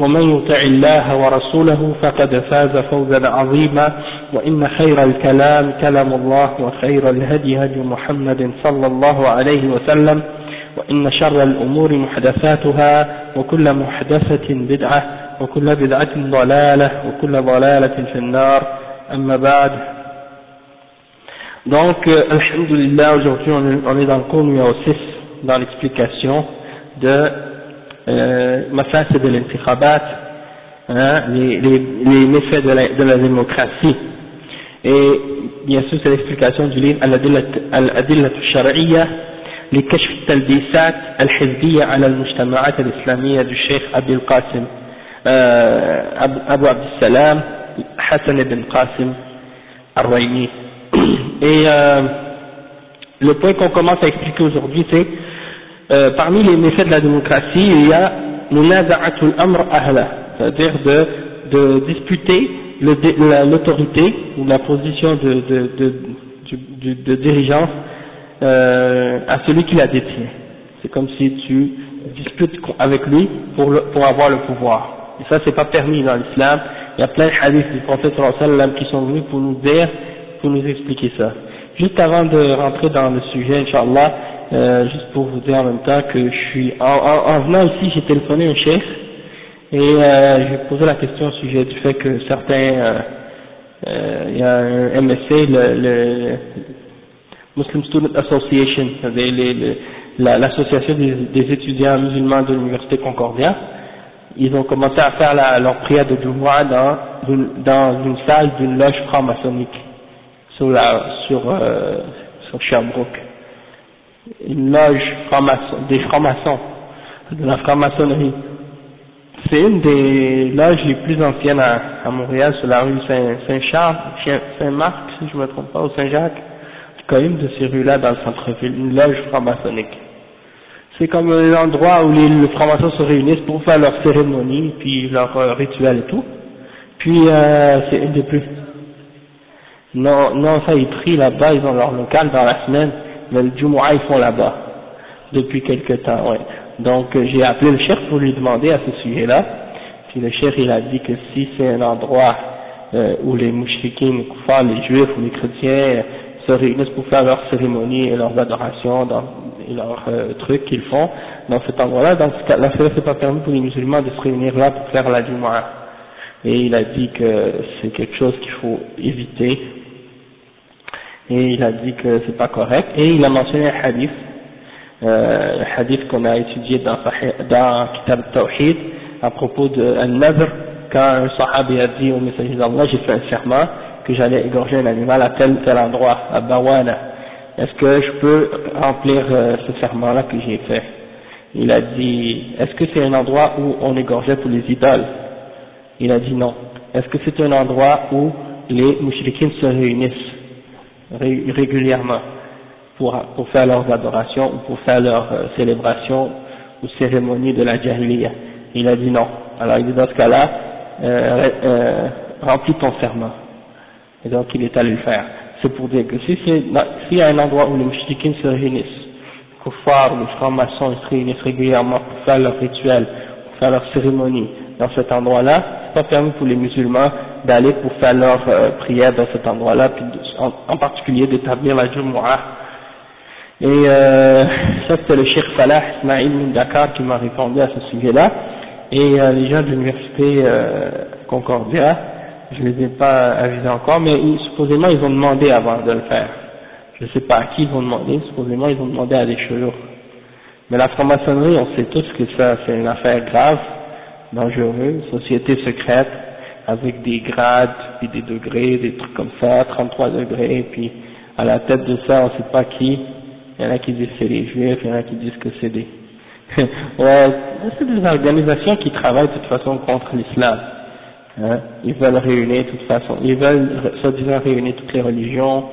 ومن يطع الله ورسوله فقد فاز فوزا عظيما وإن خير الكلام كلام الله وخير الهدي هدي محمد صلى الله عليه وسلم وإن شر الأمور محدثاتها وكل محدثة بدعة وكل بدعة ضلالة وكل ضلالة في النار. أما بعد. Donc, euh, Alhamdulillah, aujourd'hui on est dans le cours numéro 6 dans l'explication de euh, Mafasid de l'intikhabat, hein, les, les, les méfaits de la, de la démocratie. Et bien sûr, c'est l'explication du livre Al-Adillat al-Shar'iyya لكشف التلبيسات الحزبية على المجتمعات الإسلامية du Cheikh Abil Qasim Abu Abd Salam Hassan ibn Qasim Ar-Raymi. Et euh, le point qu'on commence à expliquer aujourd'hui, c'est euh, parmi les méfaits de la démocratie, il y a munaza'atul amr ahla, c'est-à-dire de, de disputer l'autorité ou la position de, de, de, de, de dirigeance euh, à celui qui la détient. C'est comme si tu disputes avec lui pour, le, pour avoir le pouvoir. Et ça, c'est pas permis dans l'islam. Il y a plein de hadiths du prophète qui sont venus pour nous dire, pour nous expliquer ça. Juste avant de rentrer dans le sujet, Inch'Allah, euh, juste pour vous dire en même temps que je suis, en, en, en venant ici, j'ai téléphoné un chef et euh, j'ai posé la question au sujet du fait que certains, euh, euh, il y a un MSC, le, le Muslim Student Association, l'association des, des, étudiants musulmans de l'université Concordia, ils ont commencé à faire la, leur prière de Jumu'ah dans, dans une salle d'une loge franc-maçonnique sur, la, sur, euh, sur Sherbrooke. Une loge des francs-maçons, de la franc-maçonnerie. C'est une des loges les plus anciennes à, Montréal, sur la rue Saint-Charles, Saint-Marc, si je ne me trompe pas, ou Saint-Jacques quand même de ces rues-là dans le centre-ville, une loge franc-maçonnique. C'est comme un endroit où les, les francs-maçons se réunissent pour faire leur cérémonie, puis leur euh, rituel et tout. Puis euh, c'est une des plus... Non, non, ça ils prient là-bas, ils ont leur local dans la semaine, mais le Jumu'ah ils font là-bas, depuis quelque temps, ouais. Donc euh, j'ai appelé le chef pour lui demander à ce sujet-là, puis le chef il a dit que si c'est un endroit euh, où les mouchriquins, les les juifs ou les chrétiens se réunissent pour faire leurs cérémonies et leurs adorations et leurs euh, trucs qu'ils font dans cet endroit-là. Dans ce cas-là, c'est pas permis pour les musulmans de se réunir là pour faire la Jumu'ah. Et il a dit que c'est quelque chose qu'il faut éviter. Et il a dit que c'est pas correct. Et il a mentionné un hadith, euh, un hadith qu'on a étudié dans, dans Kitab Tawhid à propos de Al-Nadr, quand un sahabi a dit au messager d'Allah, j'ai fait un serment, que j'allais égorger un animal à tel tel endroit, à Bawana. Est-ce que je peux remplir euh, ce serment-là que j'ai fait? Il a dit, est-ce que c'est un endroit où on égorgeait pour les idoles? Il a dit non. Est-ce que c'est un endroit où les mouchriquins se réunissent? Régulièrement pour, faire leurs adorations ou pour faire leurs euh, célébrations ou cérémonies de la jahiliya Il a dit non. Alors il dit dans ce cas-là, euh, euh, remplis ton serment. Et donc il est allé le faire. C'est pour dire que si s'il y a un endroit où les mouchriquins se réunissent, les kuffars, les francs-maçons se réunissent régulièrement pour faire leur rituel, pour faire leur cérémonie, dans cet endroit-là, c'est pas permis pour les musulmans d'aller pour faire leur euh, prière dans cet endroit-là, puis en, particulier d'établir la Jumu'ah. Et euh, ça c'était le Cheikh Salah Ismail Dakar qui m'a répondu à ce sujet-là. Et euh, les gens de l'université euh, Concordia, je ne les ai pas avisés encore, mais supposément ils ont demandé avant de le faire. je sais pas à qui ils vont demander, supposément ils ont demandé à des cheveux. Mais la franc-maçonnerie, on sait tous que ça, c'est une affaire grave, dangereuse, société secrète, avec des grades, puis des degrés, des trucs comme ça, 33 degrés, puis à la tête de ça, on sait pas qui. Il y en a qui disent que c'est les juifs, il y en a qui disent que c'est des... ouais, c'est des organisations qui travaillent de toute façon contre l'islam. Hein. Ils veulent réunir de toute façon, ils veulent soi-disant réunir toutes les religions,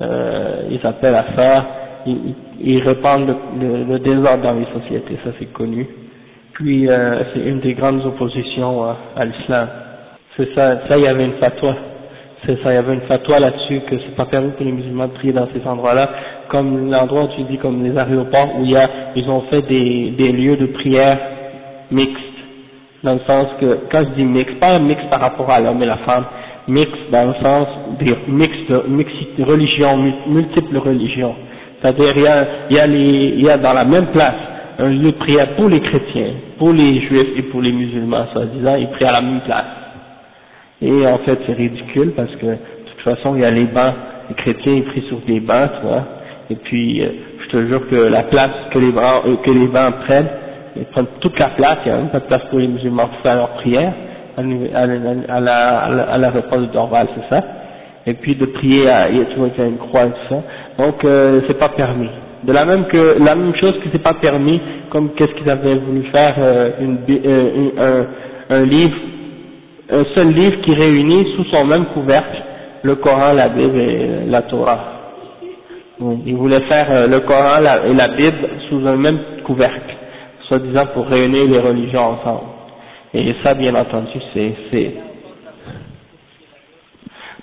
euh, ils appellent à ça, ils, ils répandent le, le, désordre dans les sociétés, ça c'est connu. Puis euh, c'est une des grandes oppositions à l'islam. C'est ça, ça il y avait une fatwa. C'est ça, il y avait une fatwa là-dessus que c'est pas permis pour les musulmans de prier dans ces endroits-là, comme l'endroit où tu dis comme les aéroports où il y a, ils ont fait des, des lieux de prière mixtes, dans le sens que quand je dis mixte, pas un mix par rapport à l'homme et la femme, mixte dans le sens des mixtes, mixtes religions, multiples religions. C'est-à-dire il y a, il y a les, il y a dans la même place un lieu de prière pour les chrétiens, pour les juifs et pour les musulmans, soi-disant, ils prient à la même place. Et en fait, c'est ridicule parce que de toute façon, il y a les bancs, les chrétiens ils prient sur des bancs, tu vois. Et puis, euh, je te jure que la place que les bancs, euh, que les bancs prennent, ils prennent toute la place, il n'y a même pas de place pour les musulmans pour faire leur prière à, la, à la, à la de Dorval, c'est ça. Et puis de prier, à, il y a une croix et tout ça. Donc, euh, c'est pas permis. De la même que la même chose que c'est pas permis, comme qu'est-ce qu'ils avaient voulu faire euh, une, un, un livre un seul livre qui réunit sous son même couvercle le Coran, la Bible et la Torah. Il voulait faire euh, le Coran et la Bible sous un même couvercle, soi-disant pour réunir les religions ensemble. Et ça, bien entendu, c'est...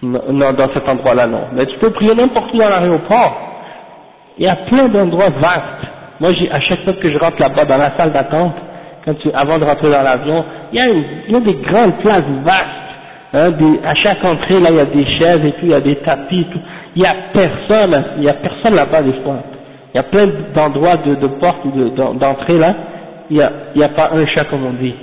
Non, dans cet endroit-là, non. Mais tu peux prier n'importe où dans l'aéroport. Il y a plein d'endroits vastes. Moi, à chaque fois que je rentre là-bas dans la salle d'attente, quand tu, avant de rentrer dans l'avion, il y, a y a des grandes places vastes. Hein, des, à chaque entrée, là, il y a des chaises et tout, il y a des tapis et tout. Il y a personne, il y a personne là-bas des fois. Il y a plein d'endroits de, de portes ou d'entrée là, il n'y a, y a pas un chat comme on dit.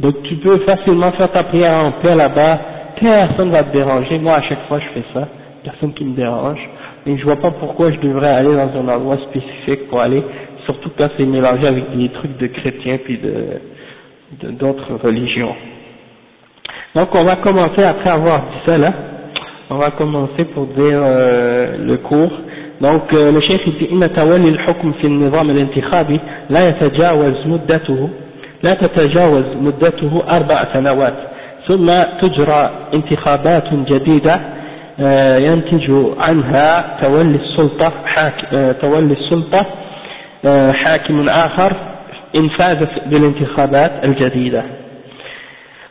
Donc tu peux facilement faire ta prière en paix là-bas, personne va te déranger. Moi à chaque fois je fais ça, personne qui me dérange. Et je vois pas pourquoi je devrais aller dans un endroit spécifique pour aller surtout quand c'est mélangé avec des trucs de chrétiens puis de d'autres religions. Donc on va commencer après avoir dit ça là, on va commencer pour dire euh, le cours. Donc euh, le chef dit إن تولي الحكم في النظام الانتخابي لا يتجاوز مدته لا تتجاوز مدته أربع سنوات ثم تجرى انتخابات جديدة ينتج عنها تولي السلطة حاك تولي السلطة حاكم آخر إن فاز بالانتخابات الجديدة.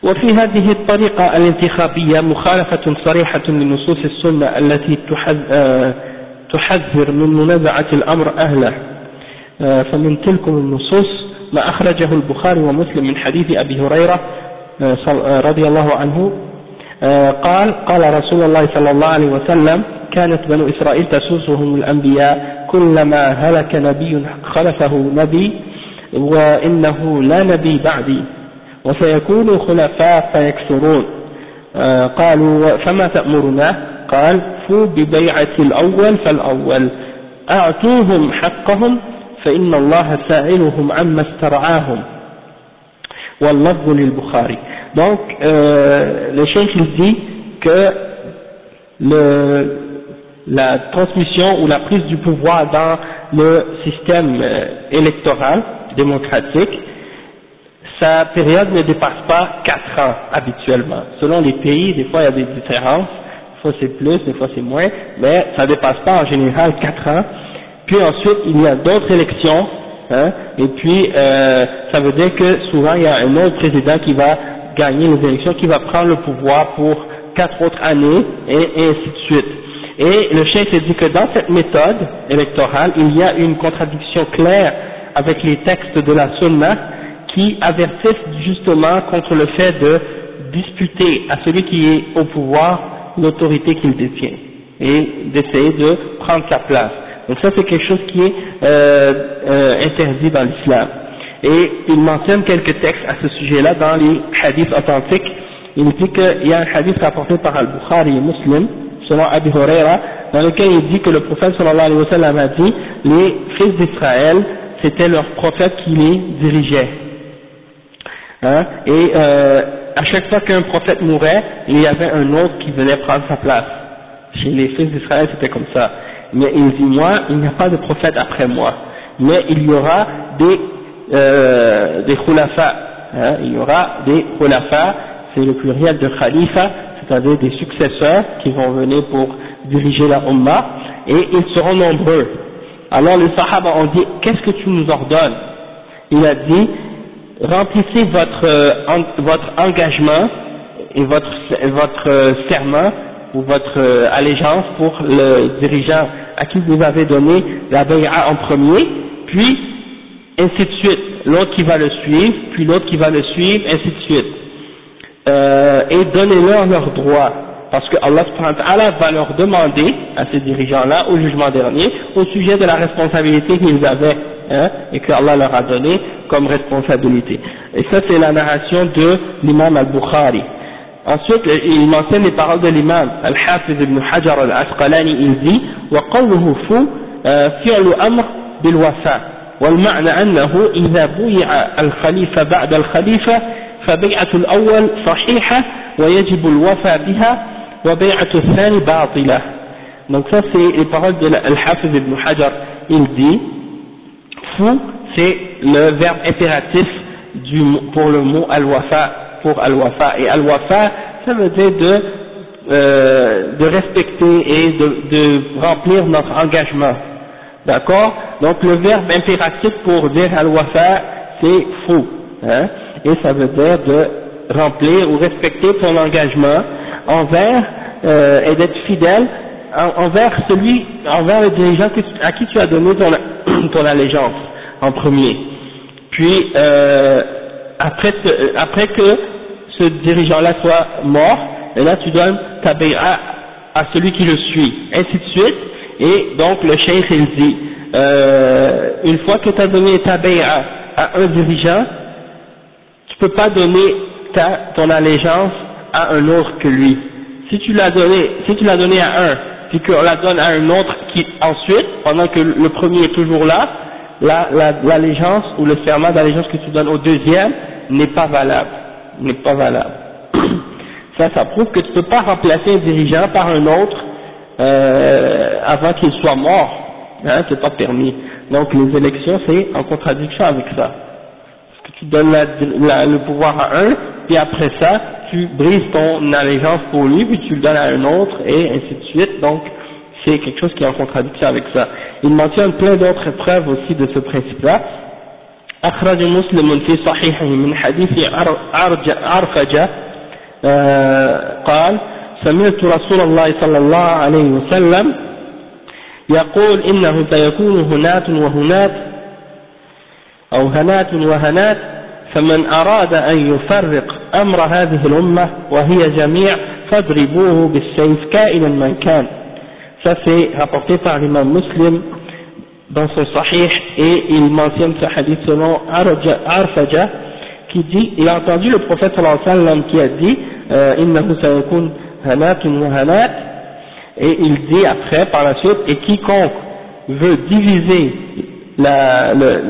وفي هذه الطريقة الانتخابية مخالفة صريحة لنصوص السنة التي تحذر من منازعة الأمر أهله. فمن تلك النصوص ما أخرجه البخاري ومسلم من حديث أبي هريرة رضي الله عنه قال قال رسول الله صلى الله عليه وسلم كانت بنو إسرائيل تسوسهم الأنبياء كلما هلك نبي خلفه نبي وإنه لا نبي بعدي وسيكون خلفاء فيكثرون. آه قالوا فما تأمرنا؟ قال فو ببيعة الأول فالأول أعطوهم حقهم فإن الله سائلهم عما استرعاهم. واللفظ للبخاري. Donc euh, le cheikh dit que le, la transmission ou la prise du pouvoir dans le système euh, électoral démocratique, sa période ne dépasse pas 4 ans habituellement. Selon les pays, des fois il y a des différences, des fois c'est plus, des fois c'est moins, mais ça ne dépasse pas en général 4 ans. Puis ensuite il y a d'autres élections, hein, et puis euh, ça veut dire que souvent il y a un autre président qui va gagner les élections, qui va prendre le pouvoir pour quatre autres années, et, et ainsi de suite. Et le chef dit que dans cette méthode électorale, il y a une contradiction claire avec les textes de la Sunna qui avertissent justement contre le fait de disputer à celui qui est au pouvoir l'autorité qu'il détient et d'essayer de prendre sa place. Donc ça c'est quelque chose qui est euh, euh, interdit dans l'islam. Et il mentionne quelques textes à ce sujet-là dans les hadiths authentiques. Il dit qu'il y a un hadith rapporté par Al-Bukhari et Muslim selon Abi Huraira dans lequel il dit que le prophète sallallahu alayhi wa sallam a dit les fils d'Israël c'était leur prophète qui les dirigeait. Hein, et euh, à chaque fois qu'un prophète mourait il y avait un autre qui venait prendre sa place. Chez les fils d'Israël c'était comme ça. Mais il dit moi il n'y a pas de prophète après moi. Mais il y aura des euh, des khulafa. Hein, il y aura des khulafa. C'est le pluriel de khalifa c'est-à-dire des successeurs qui vont venir pour diriger la Ummah, et ils seront nombreux. Alors les Sahaba ont dit, qu'est-ce que tu nous ordonnes? Il a dit, remplissez votre, euh, votre engagement et votre, euh, serment ou votre euh, allégeance pour le dirigeant à qui vous avez donné la bay'a en premier, puis ainsi de suite, l'autre qui va le suivre, puis l'autre qui va le suivre, ainsi de suite. et donnez-leur leurs droits parce que Allah va leur demander à ces dirigeants-là au jugement dernier au sujet de la responsabilité qu'ils avaient hein, et que Allah leur a donné comme responsabilité. Et ça c'est la narration de l'imam al-Bukhari. Ensuite, il mentionne les paroles de l'imam al-Hafiz ibn Hajar al-Asqalani, il dit وقوله فو فعل أمر بالوفاء والمعنى أنه إذا بويع الخليفة بعد الخليفة فبيعة الأول صحيحة ويجب الوفاء بها donc ça c'est les paroles de Al-Hafiz ibn Hajar il dit fou c'est le verbe impératif du, pour le mot al-wafa pour al-wafa et al-wafa ça veut dire de, euh, de respecter et de, de remplir notre engagement d'accord donc le verbe impératif pour dire al-wafa c'est fou hein, Et ça veut dire de remplir ou respecter ton engagement envers euh, et d'être fidèle envers celui, envers le dirigeant à qui tu as donné ton, ton allégeance en premier. Puis euh, après, après que ce dirigeant-là soit mort, et là tu donnes ta béa à celui qui le suit, ainsi de suite. Et donc le cheikh il euh, une fois que tu as donné ta béa à un dirigeant, peux pas donner ta, ton allégeance à un autre que lui si tu l'as donné, si tu l'as donné à un, puis qu'on la donne à un autre qui ensuite, pendant que le premier est toujours là, l'allégeance ou le serment d'allégeance que tu donnes au deuxième n'est pas valable, n'est pas valable. Ça, ça prouve que tu ne peux pas remplacer un dirigeant par un autre euh, avant qu'il soit mort, hein, c'est pas permis. Donc les élections, c'est en contradiction avec ça Parce que tu donnes le pouvoir à un, puis après ça, tu brises ton allégeance pour lui, puis tu le donnes à un autre, et ainsi de suite, donc c'est quelque chose qui est en contradiction avec ça. Il mentionne plein d'autres preuves aussi de ce principe-là. أخرج مسلم في صحيحه من حديث عرفجة قال سمعت رسول الله صلى الله عليه وسلم يقول إنه سيكون هنات وهنات أو هنات وهنات فمن أراد أن يفرق أمر هذه الأمة وهي جميع فاضربوه بالسيف كائنا من كان ça c'est rapporté par l'imam muslim dans son sahih et il mentionne ce hadith selon Arfaja qui dit il a entendu le prophète sallallahu alayhi wa sallam qui a dit innahu sayakun hanatun wa hanat et il dit après par la suite et quiconque veut diviser la, le,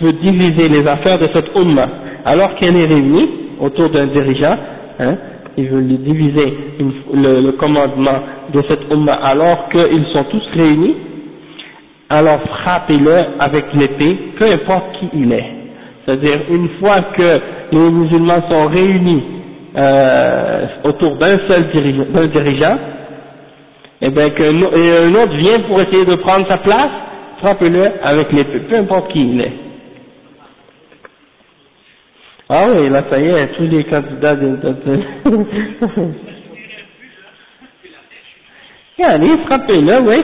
veut diviser les affaires de cette umma alors qu'elle est réunie autour d'un dirigeant, hein, il veut les diviser le, commandement de cette umma alors qu'ils sont tous réunis, alors frappez-le avec l'épée, peu importe qui il est. C'est-à-dire une fois que les musulmans sont réunis euh, autour d'un seul dirigeant, dirigeant et eh bien qu'un autre vient pour essayer de prendre sa place, frappez-le avec l'épée, peu importe qui il est. Ah oui, là ça y est, tous les candidats de... de, de... Allez, frappez-le, oui.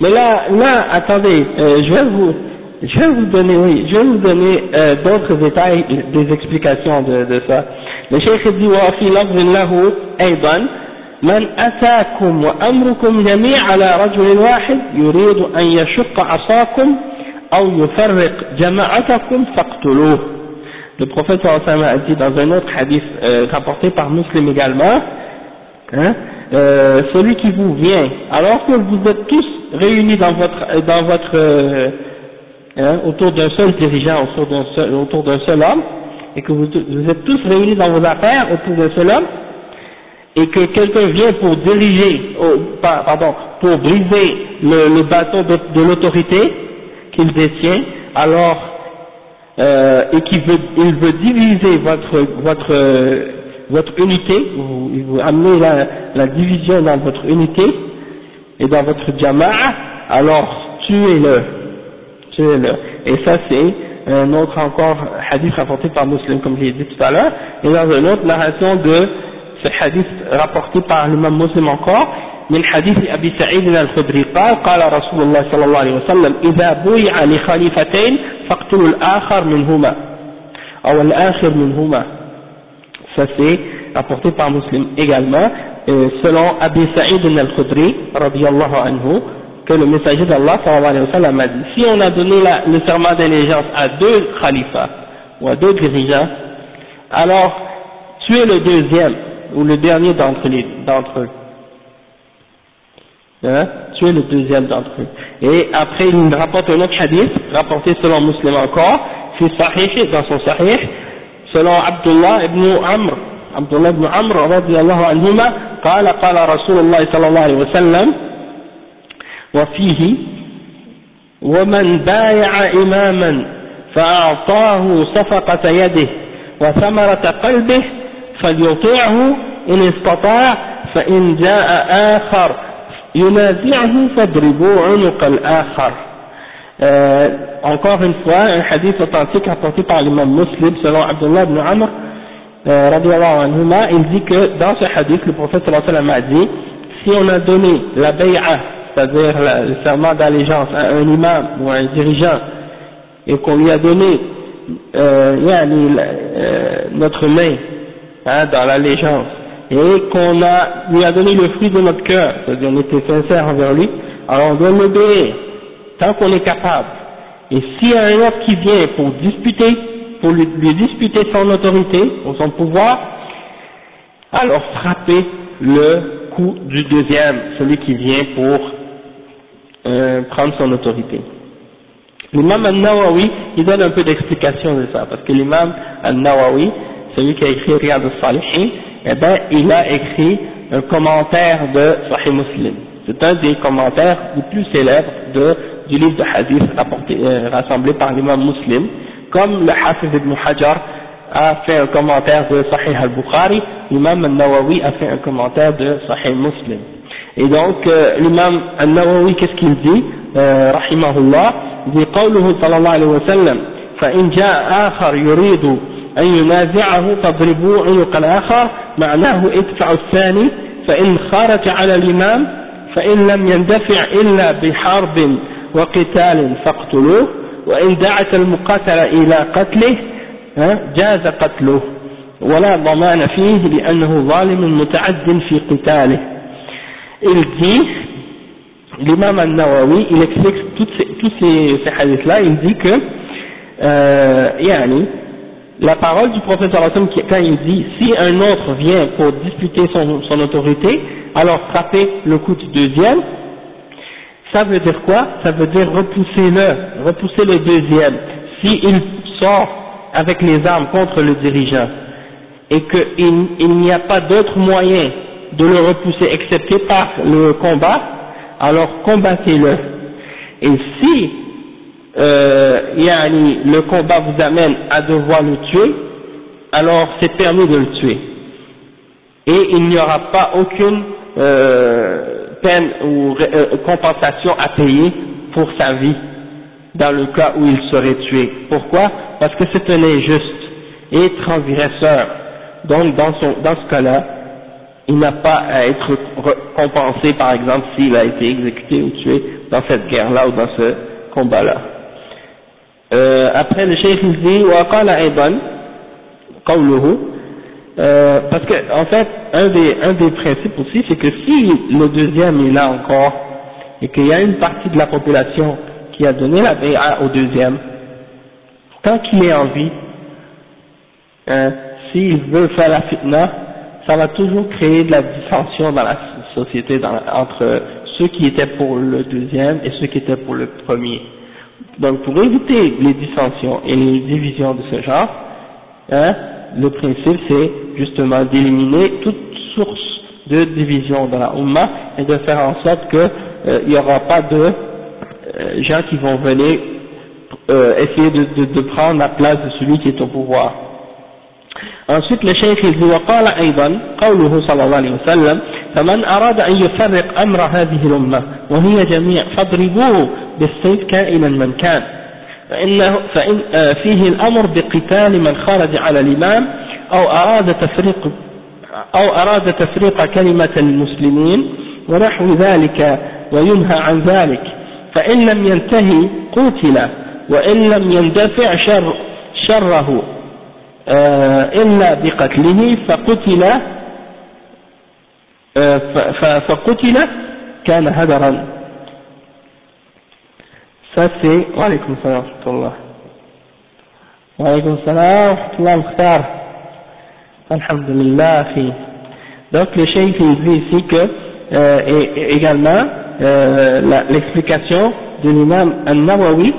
Mais là, là, attendez, euh, je vais vous, je vais vous donner, oui, je vais vous donner euh, d'autres détails, des explications de, de ça. Le cheikh dit, وفي لفظ له أيضا من أتاكم وأمركم جميع على رجل واحد يريد أن يشق عصاكم أو يفرق جماعتكم فاقتلوه le prophète sallallahu a dit dans un autre hadith euh, rapporté par Muslim également, hein, euh, celui qui vous vient, alors que vous êtes tous réunis dans votre, dans votre, euh, hein, autour d'un seul dirigeant, autour d'un seul, autour d'un seul homme, et que vous, vous, êtes tous réunis dans vos affaires autour d'un seul homme, et que quelqu'un vient pour diriger, oh, pardon, pour briser le, le bâton de, de l'autorité qu'il détient, alors euh, et qu'il veut, il veut diviser votre votre votre unité, vous, veut amener la, la division dans votre unité et dans votre jama'a, alors tuez-le, tuez-le. Et ça c'est un autre encore hadith rapporté par Muslim comme je l'ai dit tout à l'heure, et dans une autre narration de ce hadith rapporté par l'imam Muslim encore, من حديث أبي سعيد الخدري قال قال رسول الله صلى الله عليه وسلم إذا بويع لخليفتين فاقتلوا الآخر منهما أو الآخر منهما ça c'est apporté par Muslim également euh, selon Abi Sa'id al-Khudri radiyallahu anhu que le messager d'Allah sallallahu alayhi wa sallam a dit si on a donné la, le serment d'allégeance à deux khalifas ou à deux dirigeants alors tuez le deuxième ou le dernier d'entre eux hein, tuer le deuxième d'entre eux. Et après il rapporte un autre hadith, rapporté selon Muslim encore, في صحيح dans son sahih, selon Abdullah ibn Amr, Abdullah ibn Amr رضي الله عنهما قال قال رسول الله صلى الله عليه وسلم وفيه ومن بايع إماما فأعطاه صفقة يده وثمرة قلبه فليطيعه إن استطاع فإن جاء آخر euh, encore une fois, un hadith authentique apporté par l'imam muslim selon Abdullah ibn Amr, euh, il dit que dans ce hadith, le prophète sallallahu a dit, si on a donné la bay'a, c'est-à-dire le serment d'allégeance à un imam ou à un dirigeant, et qu'on lui a donné euh, euh, notre main hein, dans l'allégeance, et qu'on a, lui a donné le fruit de notre cœur, c'est-à-dire on était sincère envers lui, alors on doit l'obéir, tant qu'on est capable. Et s'il y a un autre qui vient pour disputer, pour lui, disputer son autorité, ou son pouvoir, alors frappez le coup du deuxième, celui qui vient pour euh, prendre son autorité. L'imam al-Nawawi, il donne un peu d'explication de ça, parce que l'imam al-Nawawi, celui qui a écrit Riyad al-Salihin, eh bien, il a écrit un commentaire de Sahih Muslim. C'est un des commentaires les plus célèbres de, du livre de hadith rapporté, euh, rassemblé par l'imam Muslim, comme le Hafiz ibn Hajar a fait un commentaire de Sahih al-Bukhari, l'imam al-Nawawi a fait un commentaire de Sahih Muslim. Et donc, euh, l'imam al-Nawawi, qu'est-ce qu'il dit euh, Rahimahullah, il dit, قوله صلى الله عليه وسلم, فإن جاء آخر يريد أن ينازعه فاضربوا عنق الآخر معناه ادفعوا الثاني فإن خرج على الإمام فإن لم يندفع إلا بحرب وقتال فاقتلوه وإن دعت المقاتل إلى قتله جاز قتله ولا ضمان فيه لأنه ظالم متعد في قتاله. Il l'imam al-Nawawi il explique tous ces, ces hadiths là il dit que euh, yani, la parole du prophète quand il dit si un autre vient pour disputer son, autorité, alors frapper le coup du deuxième, ça veut dire quoi? Ça veut dire repousser le, repousser le deuxième. S'il sort avec les armes contre le dirigeant et qu'il il, n'y a pas d'autre moyen de le repousser excepté par le combat, alors combattez-le. Et si euh, le combat vous amène à devoir le tuer, alors c'est permis de le tuer. Et il n'y aura pas aucune euh, peine ou euh, compensation à payer pour sa vie dans le cas où il serait tué. Pourquoi? Parce que c'est un injuste et transgresseur. Donc dans, son, dans ce cas-là, il n'a pas à être compensé par exemple s'il a été exécuté ou tué dans cette guerre-là ou dans ce combat-là. Euh, après le cheikh il dit وقال أيضا قوله euh, parce que en fait un des un des principes aussi c'est que si le deuxième est là encore et qu'il y a une partie de la population qui a donné la bay'a au deuxième tant qu'il est en vie hein, s'il veut faire la fitna ça va toujours créer de la dissension dans la société dans, entre ceux qui étaient pour le deuxième et ceux qui étaient pour le premier. Donc pour éviter les dissensions et les divisions de ce genre, hein, le principe c'est justement d'éliminer toute source de division dans la Ummah et de faire en sorte qu'il euh, n'y aura pas de euh, gens qui vont venir euh, essayer de, de, de, prendre la place de celui qui est au pouvoir. Ensuite, le cheikh il dit فمن أراد أن يفرق أمر هذه الأمة وهي جميع فاضربوه بالسيف كائنا من كان. فإنه فإن فيه الأمر بقتال من خرج على الإمام أو أراد تفريق أو أراد تفريق كلمة المسلمين ونحو ذلك وينهى عن ذلك. فإن لم ينتهي قتل وإن لم يندفع شر شره إلا بقتله فقتل فقتل كان هدرا ça c'est wa alaykum salam wa rahmatullah wa alaykum salam wa rahmatullah alhamdulillah donc le cheikh il dit ici que euh, et, également euh, l'explication de l'imam al-Nawawi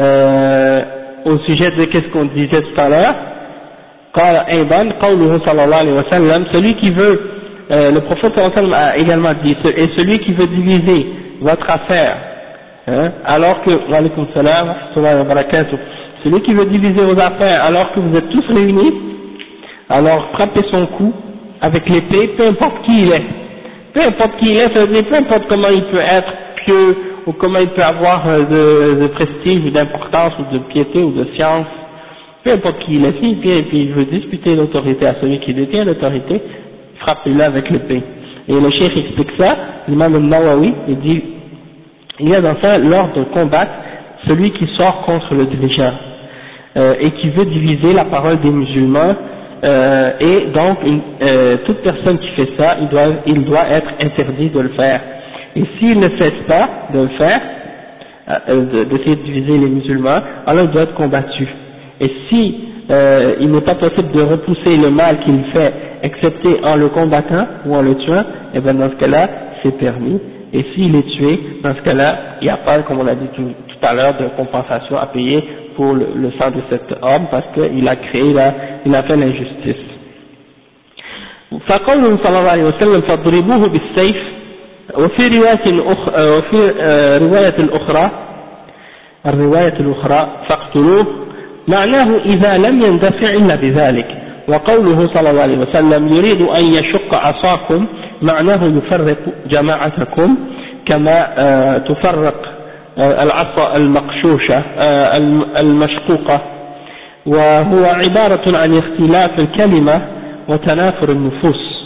euh, au sujet de qu'est-ce qu'on disait tout à l'heure قال أيضا قوله صلى الله عليه وسلم celui qui veut euh, le prophète a également dit, et celui qui veut diviser votre affaire, hein, alors que, celui qui veut diviser vos affaires alors que vous êtes tous réunis, alors frappez son cou avec l'épée, peu importe qui il est. Peu importe qui il est, ça veut dire peu importe comment il peut être pieux, ou comment il peut avoir euh, de, prestige, ou d'importance, ou de piété, ou de science, peu importe qui il est, s'il vient et puis il veut disputer l'autorité à celui qui détient l'autorité, frappez-le avec l'épée. Et le cheikh explique ça, l'imam al-Nawawi, il dit, il y a dans ça l'ordre de combattre celui qui sort contre le dirigeant euh, et qui veut diviser la parole des musulmans euh, et donc euh, toute personne qui fait ça, il doit, être interdit de le faire. Et s'il ne cesse pas de le faire, d'essayer de diviser les musulmans, alors il doit être combattu. Et si euh, il n'est pas possible de repousser le mal qu'il fait, excepté en le combattant ou en le tuant, et eh bien dans ce cas-là, c'est permis. Et s'il est tué, dans ce cas-là, il n'y a pas, comme on l'a dit tout, à l'heure, de compensation à payer pour le, le sang de cet homme parce qu'il a créé, la, il a fait l'injustice. فقوله صلى الله عليه وسلم فاضربوه بالسيف وفي رواية أخرى وفي رواية الأخرى الرواية الأخرى فاقتلوه معناه إذا لم يندفع إلا بذلك. وقوله صلى الله عليه وسلم يريد أن يشق عصاكم معناه يفرق جماعتكم كما تفرق العصا المقشوشة المشقوقة. وهو عبارة عن اختلاف الكلمة وتنافر النفوس.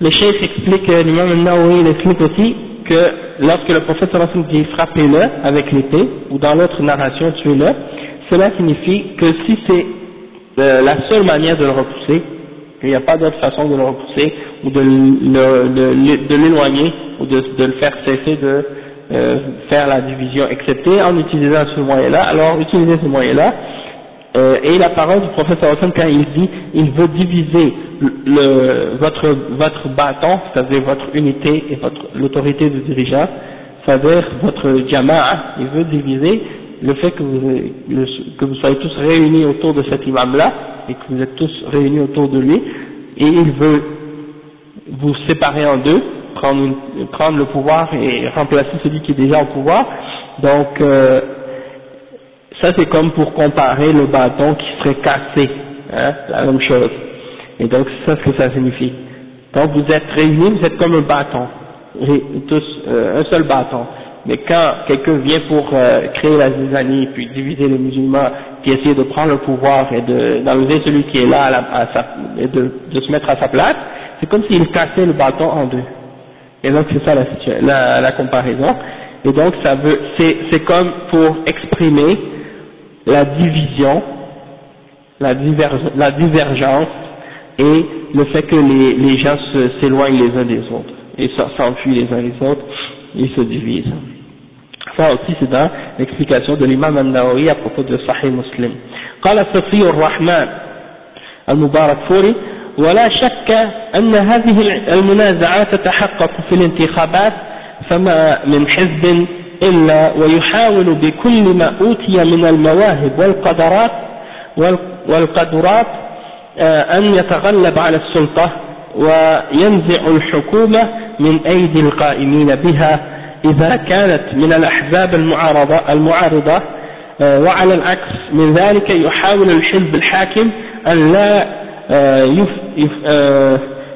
Le chef explique, Naoui il explique aussi que lorsque le prophète dit frappez-le avec l'épée, ou dans l'autre narration tuez-le, cela signifie que si c'est euh, la seule manière de le repousser, qu'il n'y a pas d'autre façon de le repousser, ou de l'éloigner, ou de, le faire cesser de euh, faire la division, excepté en utilisant ce moyen-là, alors utilisez ce moyen-là, euh, et la parole du prophète sallallahu quand il dit, il veut diviser votre, votre bâton, c'est-à-dire votre unité et votre, l'autorité du dirigeant, c'est-à-dire votre jama'a, il veut diviser le fait que vous, soyez tous réunis autour de cet imam-là, et que vous êtes tous réunis autour de lui, et il veut vous séparer en deux, prendre, le pouvoir et remplacer celui qui est déjà au pouvoir, donc euh, ça c'est comme pour comparer le bâton qui serait cassé, hein, la même chose. Et donc c'est ça ce que ça signifie. Donc vous êtes réunis, vous êtes comme un bâton, euh, un seul bâton. Mais quand quelqu'un vient pour euh, créer la zizanie, puis diviser les musulmans, puis essayer de prendre le pouvoir et d'enlever celui qui est là à, sa, et de, se mettre à sa place, c'est comme s'il cassait le bâton en deux. Et donc c'est ça la, la, la comparaison. Et donc ça veut, c'est comme pour exprimer la division, la, la divergence et le fait que les, les gens s'éloignent les uns des autres et s'enfuient les uns les autres, ils se divisent. Ça aussi c'est dans l'explication de l'imam al-Nawawi à propos de Sahih Muslim. قال الصفي الرحمن المبارك فوري ولا شك أن هذه المنازعات تتحقق في الانتخابات فما من حزب إلا ويحاول بكل ما أوتي من المواهب والقدرات والقدرات آه، أن يتغلب على السلطة وينزع الحكومة من أيدي القائمين بها إذا كانت من الأحزاب المعارضة, المعارضة آه، وعلى العكس من ذلك يحاول الحزب الحاكم أن لا آه،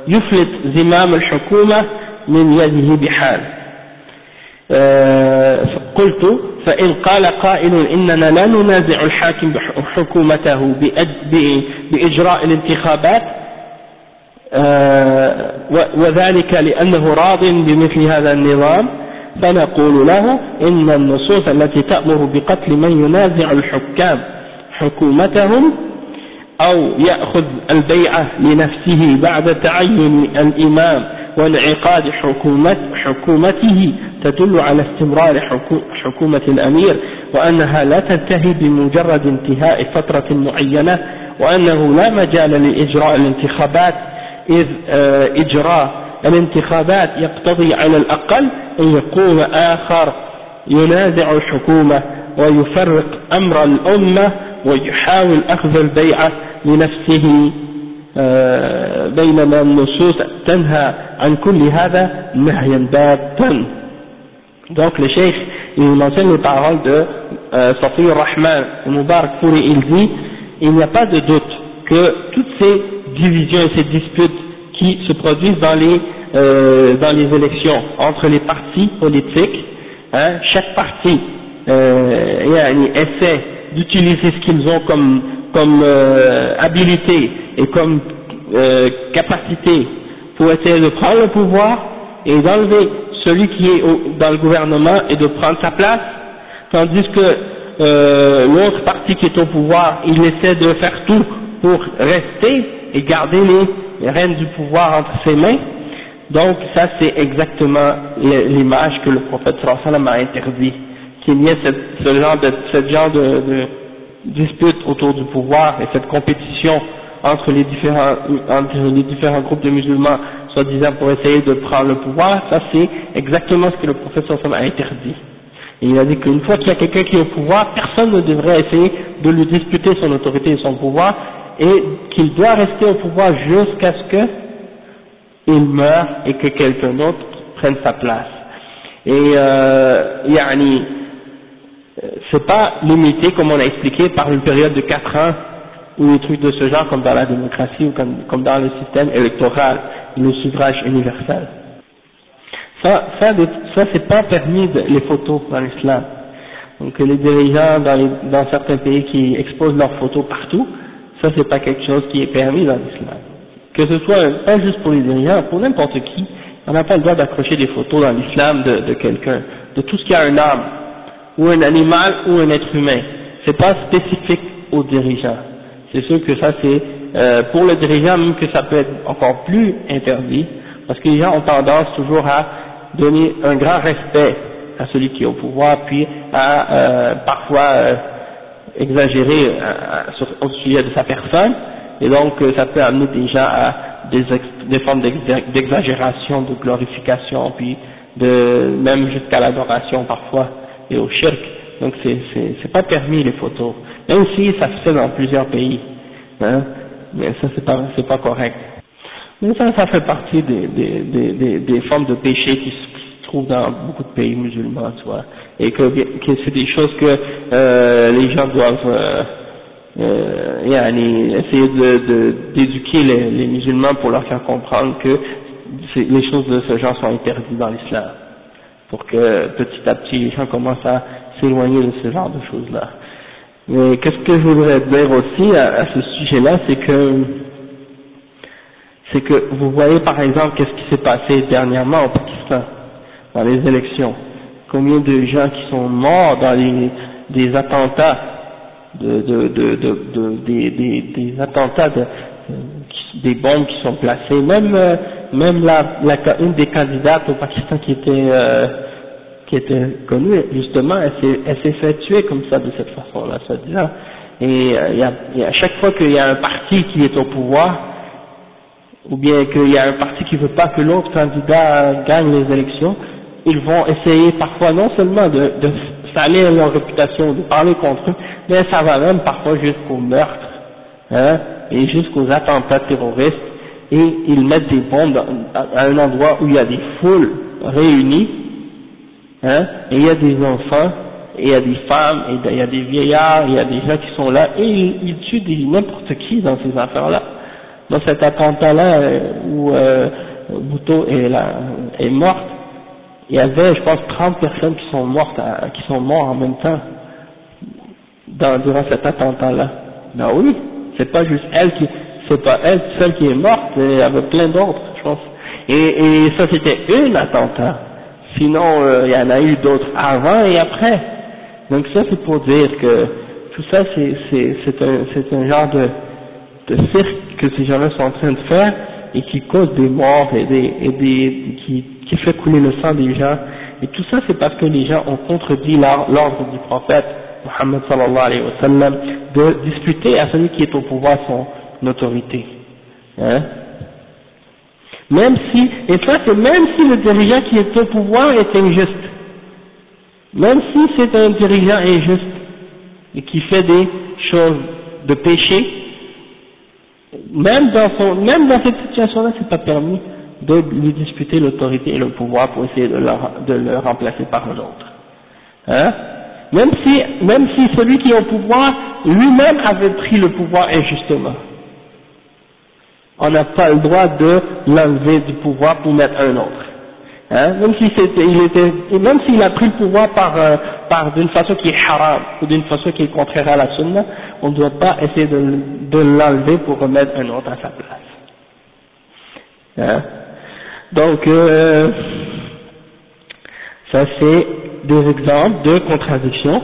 يفلت زمام الحكومة من يده بحال. قلت فإن قال قائل إننا لا ننازع الحاكم حكومته بإجراء الانتخابات آه، وذلك لأنه راض بمثل هذا النظام. فنقول له إن النصوص التي تأمر بقتل من ينازع الحكام حكومتهم أو يأخذ البيعة لنفسه بعد تعين الإمام وانعقاد حكومة حكومته تدل على استمرار حكومة الأمير وأنها لا تنتهي بمجرد انتهاء فترة معينة وأنه لا مجال لإجراء الانتخابات إذ آه، إجراء الانتخابات يقتضي على الأقل أن يقوم آخر ينازع الحكومة ويفرق أمر الأمة ويحاول أخذ البيعة لنفسه آه، بينما النصوص تنهى عن كل هذا نهيا باتا Donc le cheikh, il mentionne les paroles de euh, Safi Rahman Mubarak Fouri, il dit, il n'y a pas de doute que toutes ces divisions et ces disputes qui se produisent dans les, euh, dans les élections entre les partis politiques, hein, chaque parti euh, essaie d'utiliser ce qu'ils ont comme, comme euh, habilité et comme capacité pour essayer de prendre le pouvoir et d'enlever celui qui est dans le gouvernement et de prendre sa place, tandis que l'autre parti qui est au pouvoir, il essaie de faire tout pour rester et garder les rênes du pouvoir entre ses mains. Donc ça c'est exactement l'image que le prophète sallam a interdit, qu'il y ait ce genre de, ce genre de, dispute autour du pouvoir et cette compétition entre les différents, entre les différents groupes de musulmans soi-disant pour essayer de prendre le pouvoir, ça c'est exactement ce que le prophète a interdit. Il a dit qu'une fois qu'il y a quelqu'un qui est au pouvoir, personne ne devrait essayer de lui disputer son autorité et son pouvoir, et qu'il doit rester au pouvoir jusqu'à ce qu'il meure et que quelqu'un d'autre prenne sa place. Et euh, yani, c'est pas limité, comme on a expliqué, par une période de 4 ans ou des trucs de ce genre, comme dans la démocratie ou comme, dans le système électoral le suffrage universel. Ça, ça, c'est pas permis les photos dans l'islam. Donc les dirigeants dans, dans certains pays qui exposent leurs photos partout, ça c'est pas quelque chose qui est permis dans l'islam. Que ce soit pas juste pour les dirigeants, pour n'importe qui, on n'a pas le droit d'accrocher des photos dans l'islam de, quelqu'un, de tout ce qui a un âme, ou un animal, ou un être humain. C'est pas spécifique aux dirigeants. C'est sûr que ça c'est euh, pour le dirigeant même que ça peut être encore plus interdit, parce que les gens ont tendance toujours à donner un grand respect à celui qui est au pouvoir, puis à euh, parfois euh, exagérer sur, au sujet de sa personne, et donc ça peut amener gens à des, formes d'exagération, de glorification, puis de même jusqu'à l'adoration parfois et au shirk. Donc c'est pas permis les photos, même si ça se fait dans plusieurs pays. Hein mais ça c'est pas pas correct. Mais ça, ça fait partie des, des, des, des, formes de péché qui se trouvent dans beaucoup de pays musulmans, tu vois, et que, que c'est des choses que euh, les gens doivent euh, euh, essayer de d'éduquer les, les, musulmans pour leur faire comprendre que les choses de ce genre sont interdites dans l'islam, pour que petit à petit les gens commencent à s'éloigner de ce genre de choses-là. Mais qu'est-ce que je voudrais dire aussi à, ce sujet-là, c'est que c'est que vous voyez par exemple qu'est-ce qui s'est passé dernièrement au Pakistan dans les élections. Combien de gens qui sont morts dans les, des attentats, de, de, de, de des, des, attentats, de, des bombes qui sont placées. Même même la, la, une des candidates au Pakistan qui était euh, qui était connue, justement, elle s'est fait tuer comme ça, de cette façon-là, soi-disant. Et euh, y a, y a, à chaque fois qu'il y a un parti qui est au pouvoir, ou bien qu'il y a un parti qui ne veut pas que l'autre candidat gagne les élections, ils vont essayer parfois non seulement de, de salir leur réputation, de parler contre eux, mais ça va même parfois jusqu'au meurtre, hein, et jusqu'aux attentats terroristes, et ils mettent des bombes à un endroit où il y a des foules réunies, hein, et il y a des enfants, et il y a des femmes, et il y a des vieillards, il y a des gens qui sont là, et ils, tuent n'importe qui dans ces affaires-là. Dans cet attentat-là, euh, où euh, est, est morte, il y avait, je pense, 30 personnes qui sont mortes, qui sont mortes en même temps, dans, durant cet attentat-là. Ben oui, c'est pas juste elle qui, c'est pas elle seule qui est morte, il y avait plein d'autres, je pense. Et, et ça c'était une attentat. Sinon, euh, il y en a eu d'autres avant et après. Donc ça c'est pour dire que tout ça c'est un, un genre de, de cirque que ces gens-là sont en train de faire et qui cause des morts et des, et des qui, qui fait couler le sang des gens. Et tout ça c'est parce que les gens ont contredit l'ordre du prophète Muhammad sallallahu alayhi wa sallam de disputer à celui qui est au pouvoir son autorité. Hein? Même si, et ça c'est même si le dirigeant qui est au pouvoir est injuste. Même si c'est un dirigeant injuste et qui fait des choses de péché, même dans, son, même dans cette situation-là, c'est pas permis de lui disputer l'autorité et le pouvoir pour essayer de le, remplacer par un autre. Hein? Même si, même si celui qui est au pouvoir lui-même avait pris le pouvoir injustement on n'a pas le droit de l'enlever du pouvoir pour mettre un autre. Hein? Même si c'était, il était, même s'il a pris le pouvoir par, euh, par d'une façon qui est haram ou d'une façon qui est contraire à la sunna, on ne doit pas essayer de, de l'enlever pour remettre un autre à sa place. Hein? Donc, euh, ça c'est des exemples de contradictions.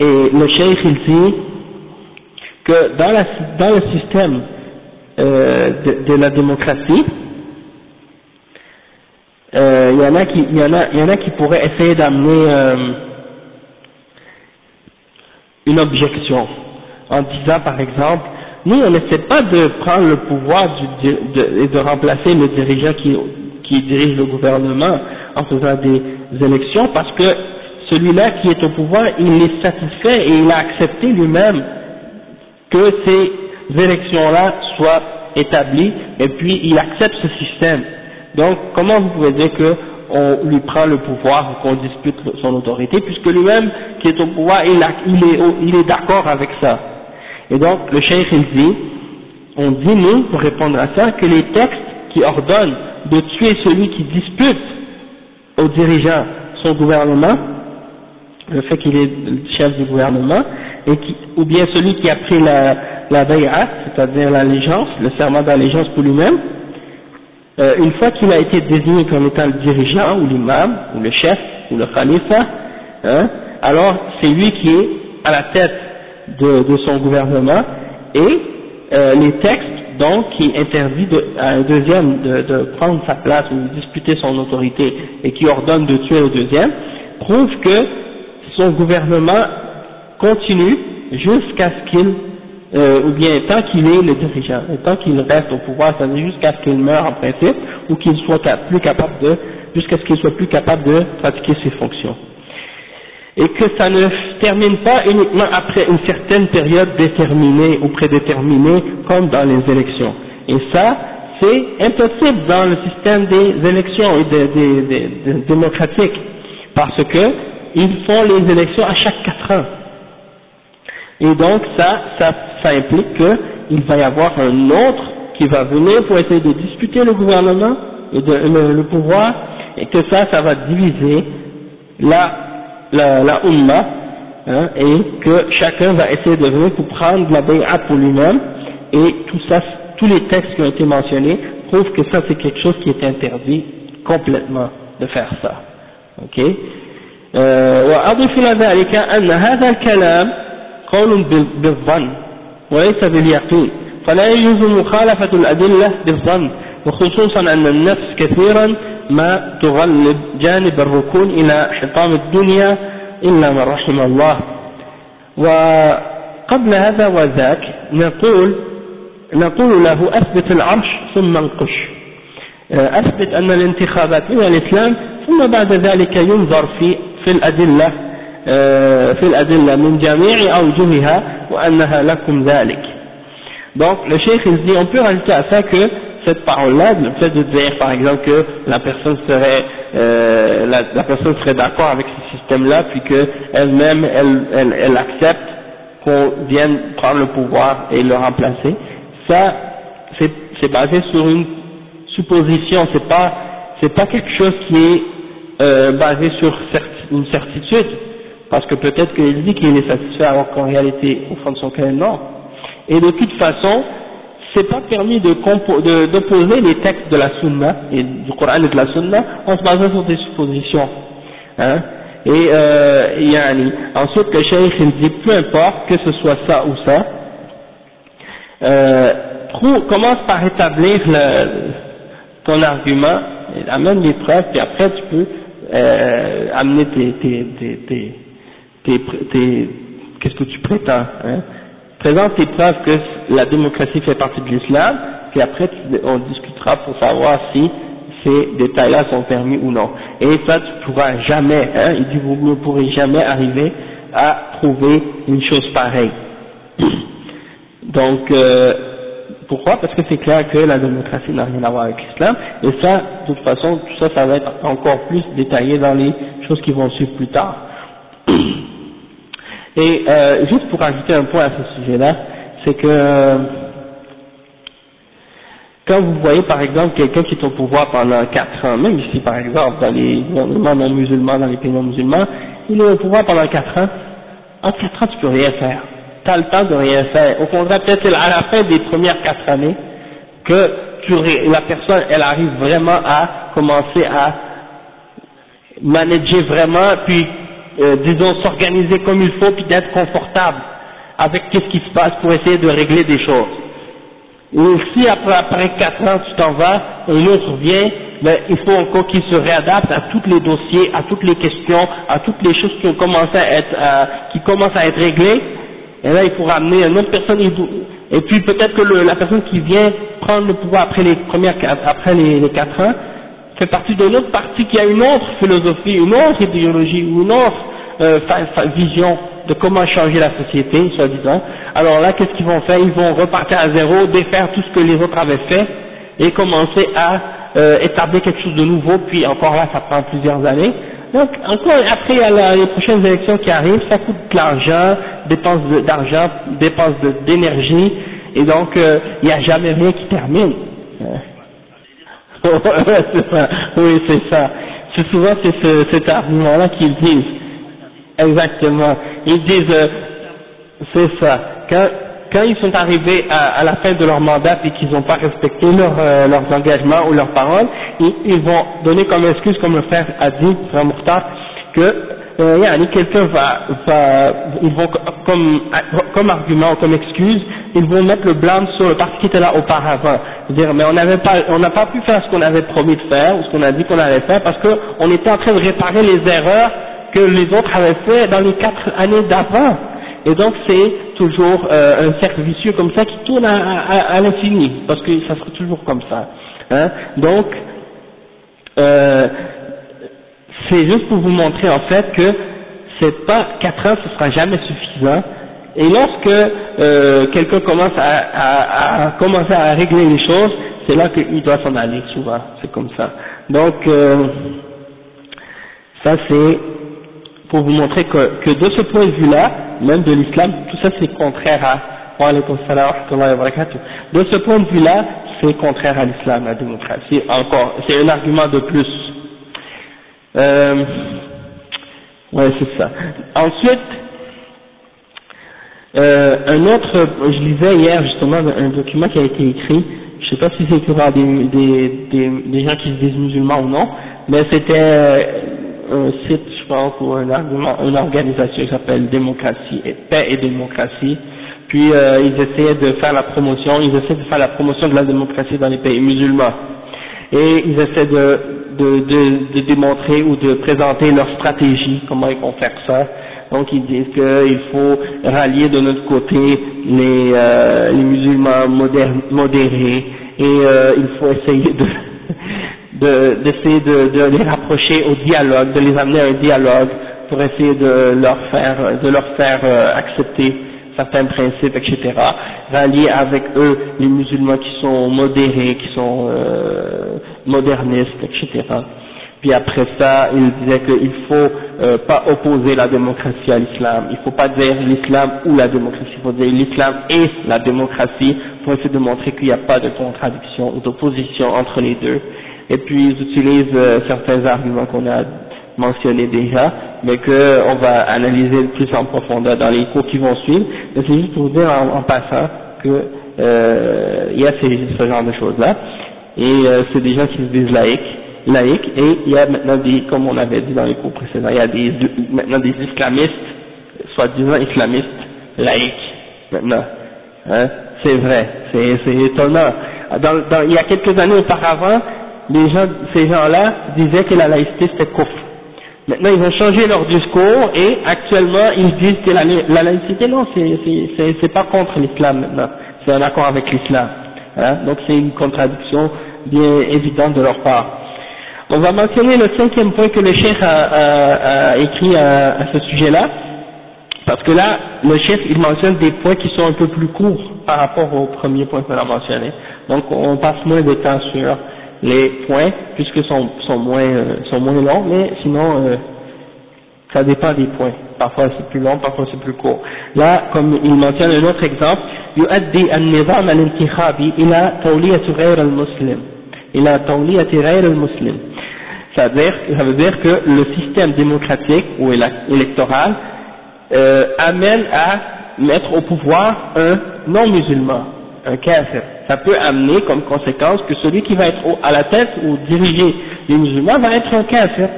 Et le cheikh il dit que dans, le système euh, de, la démocratie, euh, il y en a qui, y en a, qui pourraient essayer d'amener euh, une objection en disant par exemple, nous on n'essaie pas de prendre le pouvoir de, et de remplacer le dirigeant qui, dirige le gouvernement en faisant des élections parce que celui-là qui est au pouvoir, il est satisfait et il a accepté lui-même que c'est élections-là soient établies, et puis il accepte ce système. Donc, comment vous pouvez dire qu'on lui prend le pouvoir ou qu'on dispute son autorité, puisque lui-même, qui est au pouvoir, il est d'accord avec ça? Et donc, le cheikh il dit, on dit nous, pour répondre à ça, que les textes qui ordonnent de tuer celui qui dispute au dirigeant son gouvernement, le fait qu'il est le chef du gouvernement, ou bien celui qui a pris la, la c'est-à-dire l'allégeance, le serment d'allégeance pour lui-même, euh, une fois qu'il a été désigné comme étant le dirigeant, ou l'imam, ou le chef, ou le khalifa, hein, alors c'est lui qui est à la tête de, son gouvernement, et euh, les textes donc qui interdit de, à un deuxième de, prendre sa place ou de disputer son autorité et qui ordonne de tuer le deuxième, prouvent que son gouvernement continue jusqu'à ce qu'il euh, ou bien tant qu'il est le dirigeant, et tant qu'il reste au pouvoir, c'est-à-dire jusqu'à ce qu'il meure en principe, ou qu'il soit plus capable de, jusqu'à ce qu'il soit plus capable de pratiquer ses fonctions. Et que ça ne termine pas uniquement après une certaine période déterminée ou prédéterminée, comme dans les élections. Et ça, c'est impossible dans le système des élections et des, démocratiques, parce que ils font les élections à chaque quatre ans. Et donc ça, ça, ça implique qu'il va y avoir un autre qui va venir pour essayer de discuter le gouvernement et de, le, pouvoir, et que ça, ça va diviser la, la, la Ummah, hein, et que chacun va essayer de venir pour prendre la bay'at pour lui-même, et tout ça, tous les textes qui ont été mentionnés prouvent que ça c'est quelque chose qui est interdit complètement de faire ça. Ok وأضف إلى ذلك أن هذا الكلام قول بالظن وليس باليقين فلا يجوز مخالفة الأدلة بالظن وخصوصا أن النفس كثيرا ما تغلب جانب الركون إلى حطام الدنيا إلا من رحم الله. وقبل هذا وذاك نقول نقول له أثبت العرش ثم انقش. أثبت أن الانتخابات من الإسلام ثم بعد ذلك ينظر في في الأدلة في الأدلة من جميع أوجهها وأنها لكم ذلك. Donc le cheikh il dit on peut rajouter à ça que cette parole-là, le fait de dire par exemple que la personne serait, euh, la, personne serait d'accord avec ce système-là, puis qu'elle-même, elle, elle, elle, accepte qu'on vienne prendre le pouvoir et le remplacer, ça, c'est basé sur une supposition, c'est pas, c'est pas quelque chose qui est euh, basé sur une certitude, parce que peut-être qu'il dit qu'il est satisfait alors qu'en réalité, au fond de son cœur, non. Et de toute façon, c'est pas permis de d'opposer les textes de la Sunna et du Coran et de la Sunna en se basant sur des suppositions. Hein. Et euh, yani, ensuite le cheikh il dit peu importe que ce soit ça ou ça, euh, commence par établir ton argument, amène les preuves, puis après tu peux euh, amener tes, tes, tes, tes, tes qu'est-ce que tu prétends. Hein présente tes preuves que la démocratie fait partie de l'islam, puis après on discutera pour savoir si ces détails-là sont permis ou non. Et ça, tu pourras jamais, hein, il dit vous ne pourrez jamais arriver à prouver une chose pareille. Donc, euh, pourquoi? Parce que c'est clair que la démocratie n'a rien à voir avec l'islam, et ça, de toute façon, tout ça, ça va être encore plus détaillé dans les choses qui vont suivre plus tard. Et euh, juste pour ajouter un point à ce sujet-là, c'est que quand vous voyez par exemple quelqu'un qui est au pouvoir pendant quatre ans, même ici par exemple dans les gouvernements non musulmans, dans les pays non musulmans, il est au pouvoir pendant quatre ans, en quatre ans tu peux rien faire, tu as le temps de rien faire, au contraire peut-être à la fin des premières quatre années, que tu, la personne elle arrive vraiment à commencer à manager vraiment, puis euh, disons, s'organiser comme il faut, puis d'être confortable avec qu'est-ce qui se passe pour essayer de régler des choses. Ou si après, après 4 ans tu t'en vas, un autre vient, ben, il faut encore qu'il se réadapte à tous les dossiers, à toutes les questions, à toutes les choses qui ont à être, qui commencent à être réglées, et là il faut ramener une autre personne, et puis peut-être que la personne qui vient prendre le pouvoir après les premières, après les, 4 ans, fait partie d'une autre partie qui a une autre philosophie, une autre idéologie une autre euh, vision de comment changer la société, soi-disant. Alors là, qu'est-ce qu'ils vont faire? Ils vont repartir à zéro, défaire tout ce que les autres avaient fait et commencer à euh, établir quelque chose de nouveau, puis encore là, ça prend plusieurs années. Donc, encore après, il y a les prochaines élections qui arrivent, ça coûte de l'argent, dépenses d'argent, dépenses d'énergie, et donc, euh, il n'y a jamais rien qui termine. oui, c'est ça. C'est souvent c'est ce, cet argument-là qu'ils disent. Exactement. Ils disent, euh, c'est ça. Quand, ils sont arrivés à, la fin de leur mandat et qu'ils n'ont pas respecté leur, euh, leurs engagements ou leurs paroles, ils, vont donner comme excuse, comme le frère a dit, frère que euh, quelqu'un va, va, ils vont comme, comme argument, comme excuse, ils vont mettre le blâme sur le parti qui était là auparavant. Dire, mais on n'avait pas, on n'a pas pu faire ce qu'on avait promis de faire, ou ce qu'on a dit qu'on allait faire, parce qu'on était en train de réparer les erreurs que les autres avaient fait dans les quatre années d'avant. Et donc c'est toujours euh, un cercle vicieux comme ça qui tourne à, à, à l'infini, parce que ça sera toujours comme ça. Hein. Donc, euh, c'est juste pour vous montrer en fait que c'est pas quatre ans, ce sera jamais suffisant. Et lorsque euh, quelqu'un commence à, à, à, commencer à régler les choses, c'est là qu'il doit s'en aller souvent. C'est comme ça. Donc euh, ça c'est pour vous montrer que, que de ce point de vue-là, même de l'islam, tout ça c'est contraire à de ce point de vue-là, c'est contraire à l'islam, la démocratie. Encore, c'est un argument de plus. Euh, ouais, c'est ça. Ensuite, euh, un autre, je lisais hier justement un document qui a été écrit, je sais pas si c'est écrit par des, des, des, gens qui se disent musulmans ou non, mais c'était euh, un site, je pense, ou un argument, une organisation qui s'appelle Démocratie, et, Paix et Démocratie, puis euh, ils essayaient de faire la promotion, ils essaient de faire la promotion de la démocratie dans les pays musulmans, et ils essaient de, de, de, de démontrer ou de présenter leur stratégie, comment ils vont faire ça, Donc ils disent qu'il faut rallier de notre côté les, euh, les musulmans modérés. Et euh, il faut essayer de d'essayer de, de, les rapprocher au dialogue, de les amener à un dialogue pour essayer de leur faire de leur faire euh, accepter certains principes, etc. Rallier avec eux les musulmans qui sont modérés, qui sont euh, modernistes, etc. Puis après ça, il disait qu'il faut euh, pas opposer la démocratie à l'islam. Il faut pas dire l'islam ou la démocratie. Il faut dire l'islam et la démocratie pour essayer de montrer qu'il n'y a pas de contradiction ou d'opposition entre les deux. Et puis ils utilisent euh, certains arguments qu'on a mentionnés déjà, mais qu'on va analyser plus en profondeur dans les cours qui vont suivre. Mais c'est juste pour dire en, passant que euh, il y a ce genre de choses-là. Et c'est des gens qui se disent laïcs laïque et il y a maintenant des, comme on avait dit dans les cours précédents, il y a des, maintenant des islamistes, soi-disant islamistes laïcs, maintenant. Hein, c'est vrai, c'est étonnant. Dans, dans, il y a quelques années auparavant, les gens, ces gens-là disaient que la laïcité c'était couf. Maintenant, ils ont changé leur discours et actuellement, ils disent que la, la laïcité, non, c'est pas contre l'islam maintenant, c'est un accord avec l'islam. Hein, donc c'est une contradiction bien évidente de leur part. On va mentionner le cinquième point que le chef a, écrit à, ce sujet-là, parce que là, le chef il mentionne des points qui sont un peu plus courts par rapport au premier point qu'on a mentionné. Donc on passe moins de temps sur les points, puisque sont, sont moins euh, sont moins longs, mais sinon euh, ça dépend des points. Parfois c'est plus long, parfois c'est plus court. Là, comme il mentionne un autre exemple, يؤدي النظام الانتخابي إلى تولية غير المسلم إلى تولية غير المسلم ça veut, dire, ça veut dire que le système démocratique ou électoral euh, amène à mettre au pouvoir un non-musulman, un kafir. Ça peut amener comme conséquence que celui qui va être à la tête ou diriger les musulmans va être un kafir.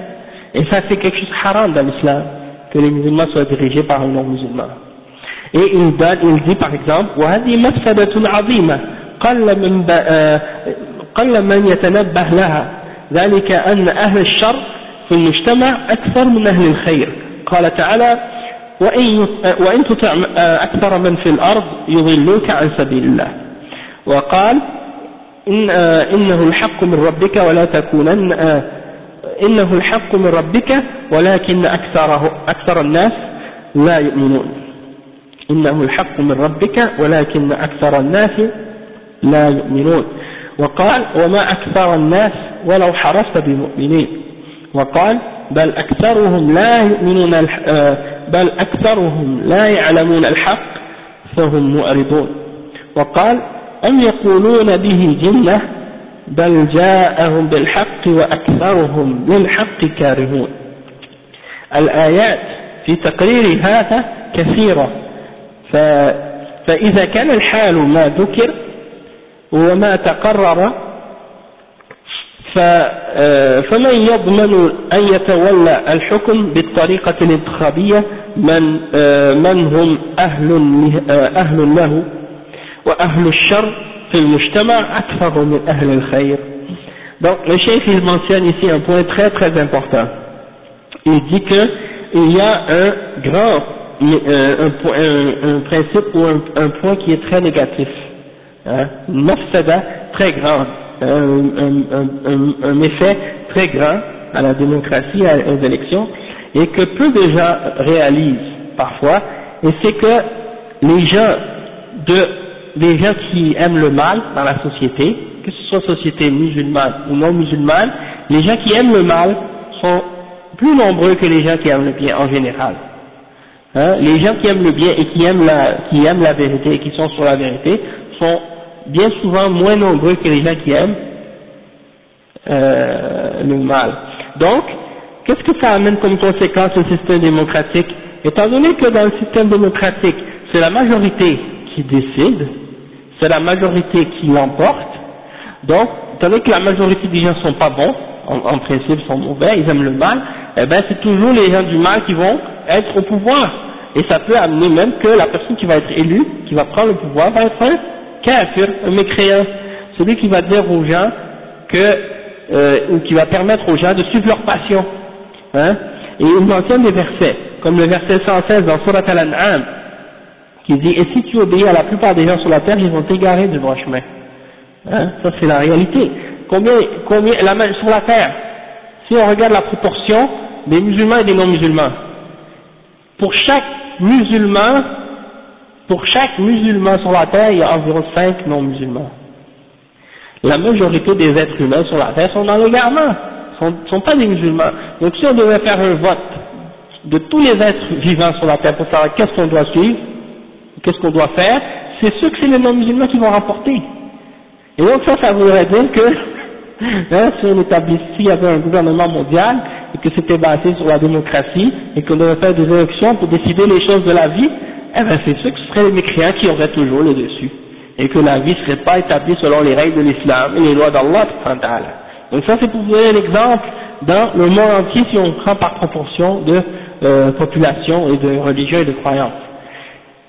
Et ça c'est quelque chose de haram dans l'islam, que les musulmans soient dirigés par un non-musulman. Et il, donne, il dit par exemple, وهذه مفسدة عظيمة قل من, قل من يتنبه لها ذلك أن أهل الشر في المجتمع أكثر من أهل الخير قال تعالى وإن, وإن تطع أكثر من في الأرض يضلوك عن سبيل الله. وقال إن إنه الحق من ربك ولا تكونن إنه الحق من ربك ولكن أكثره أكثر الناس لا يؤمنون. إنه الحق من ربك ولكن أكثر الناس لا يؤمنون. وقال وما أكثر الناس ولو حرصت بمؤمنين. وقال بل أكثرهم لا يؤمنون آه، بل أكثرهم لا يعلمون الحق فهم معرضون. وقال أم يقولون به جنة؟ بل جاءهم بالحق وأكثرهم للحق كارهون. الآيات في تقرير هذا كثيرة فإذا كان الحال ما ذكر وما تقرر فمن يضمن أن يتولى الحكم بالطريقة الانتخابية من, من هم أهل, أهل له وأهل الشر في المجتمع أكثر من أهل الخير Donc le chef il mentionne ici un point très très important. Il dit que il y a un grand un, un, un principe ou un, un, point qui est très négatif, hein, une mafsada très grande un, un, effet très grand à la démocratie, aux élections, et que peu de gens réalisent parfois, et c'est que les gens de, les gens qui aiment le mal dans la société, que ce soit société musulmane ou non musulmane, les gens qui aiment le mal sont plus nombreux que les gens qui aiment le bien en général. Hein, les gens qui aiment le bien et qui aiment la, qui aiment la vérité et qui sont sur la vérité sont bien souvent moins nombreux que les gens qui aiment euh, le mal. Donc, qu'est-ce que ça amène comme conséquence au système démocratique? Étant donné que dans le système démocratique, c'est la majorité qui décide, c'est la majorité qui l'emporte, donc, étant donné que la majorité des gens sont pas bons, en, principe sont mauvais, ils aiment le mal, eh ben c'est toujours les gens du mal qui vont être au pouvoir. Et ça peut amener même que la personne qui va être élue, qui va prendre le pouvoir, va être un kafir, un mécréant, celui qui va dire aux gens que, euh, ou qui va permettre aux gens de suivre leur passion. Hein, et il mentionne des versets, comme le verset 116 dans Surat Al-An'am, qui dit, et si tu obéis à la plupart des gens sur la terre, ils vont t'égarer du droit chemin. Hein, ça c'est la réalité. Combien, combien, sur la terre, si on regarde la proportion des musulmans et des non-musulmans, pour chaque musulman, pour chaque musulman sur la terre, il y a environ 5 non-musulmans. La majorité des êtres humains sur la terre sont dans l'égarement, sont, sont pas des musulmans. Donc si on devait faire un vote de tous les êtres vivants sur la terre pour savoir qu'est-ce qu'on doit suivre, qu'est-ce qu'on doit faire, c'est sûr que c'est les non-musulmans qui vont rapporter. Et donc ça, ça voudrait dire que hein, si on établissait, s'il y avait un gouvernement mondial et que c'était basé sur la démocratie et qu'on devait faire des élections pour décider les choses de la vie, eh bien c'est sûr que ce seraient les mécréants qui auraient toujours le dessus et que la vie ne serait pas établie selon les règles de l'islam et les lois d'Allah. Donc ça c'est pour vous donner l'exemple dans le monde entier si on prend par proportion de euh, population et de religion et de croyance.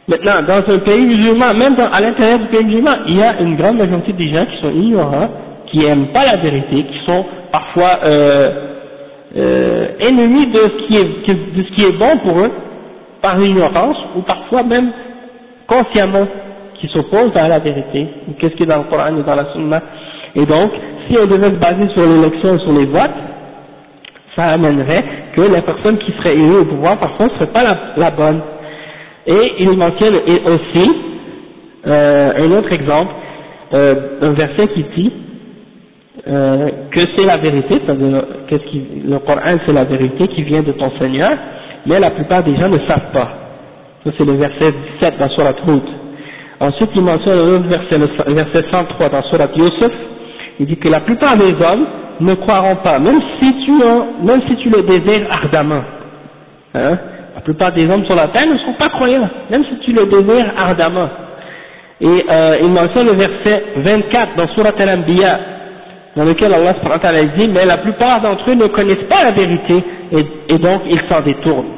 Maintenant, dans un pays musulman, même à l'intérieur du pays musulman, il y a une grande majorité des gens qui sont ignorants, qui n'aiment pas la vérité, qui sont parfois euh, euh, ennemis de ce, qui est, de ce qui est bon pour eux, par ignorance, ou parfois même consciemment, qui s'opposent à la vérité, qu'est-ce qui est dans le Coran et dans la Sunna? Et donc, si on devait se baser sur l'élection et sur les votes, ça amènerait que la personne qui serait élue au pouvoir, parfois, ne serait pas la bonne. Et il mentionne aussi euh, un autre exemple, euh, un verset qui dit euh, que c'est la vérité, c'est-à-dire que le Coran c'est la vérité qui vient de ton Seigneur, mais la plupart des gens ne savent pas. C'est le verset 17 dans Surat Hud. Ensuite il mentionne un autre verset, le verset 103 dans Surat Yusuf, il dit que la plupart des hommes ne croiront pas, même si tu, même si tu le désires ardemment. Hein, la plupart des hommes sur la terre ne sont pas croyants, même si tu le désires ardemment. Et euh, il mentionne le verset 24 dans Surat Al-Anbiya, dans lequel Allah dit, mais la plupart d'entre eux ne connaissent pas la vérité, et, donc ils s'en détournent.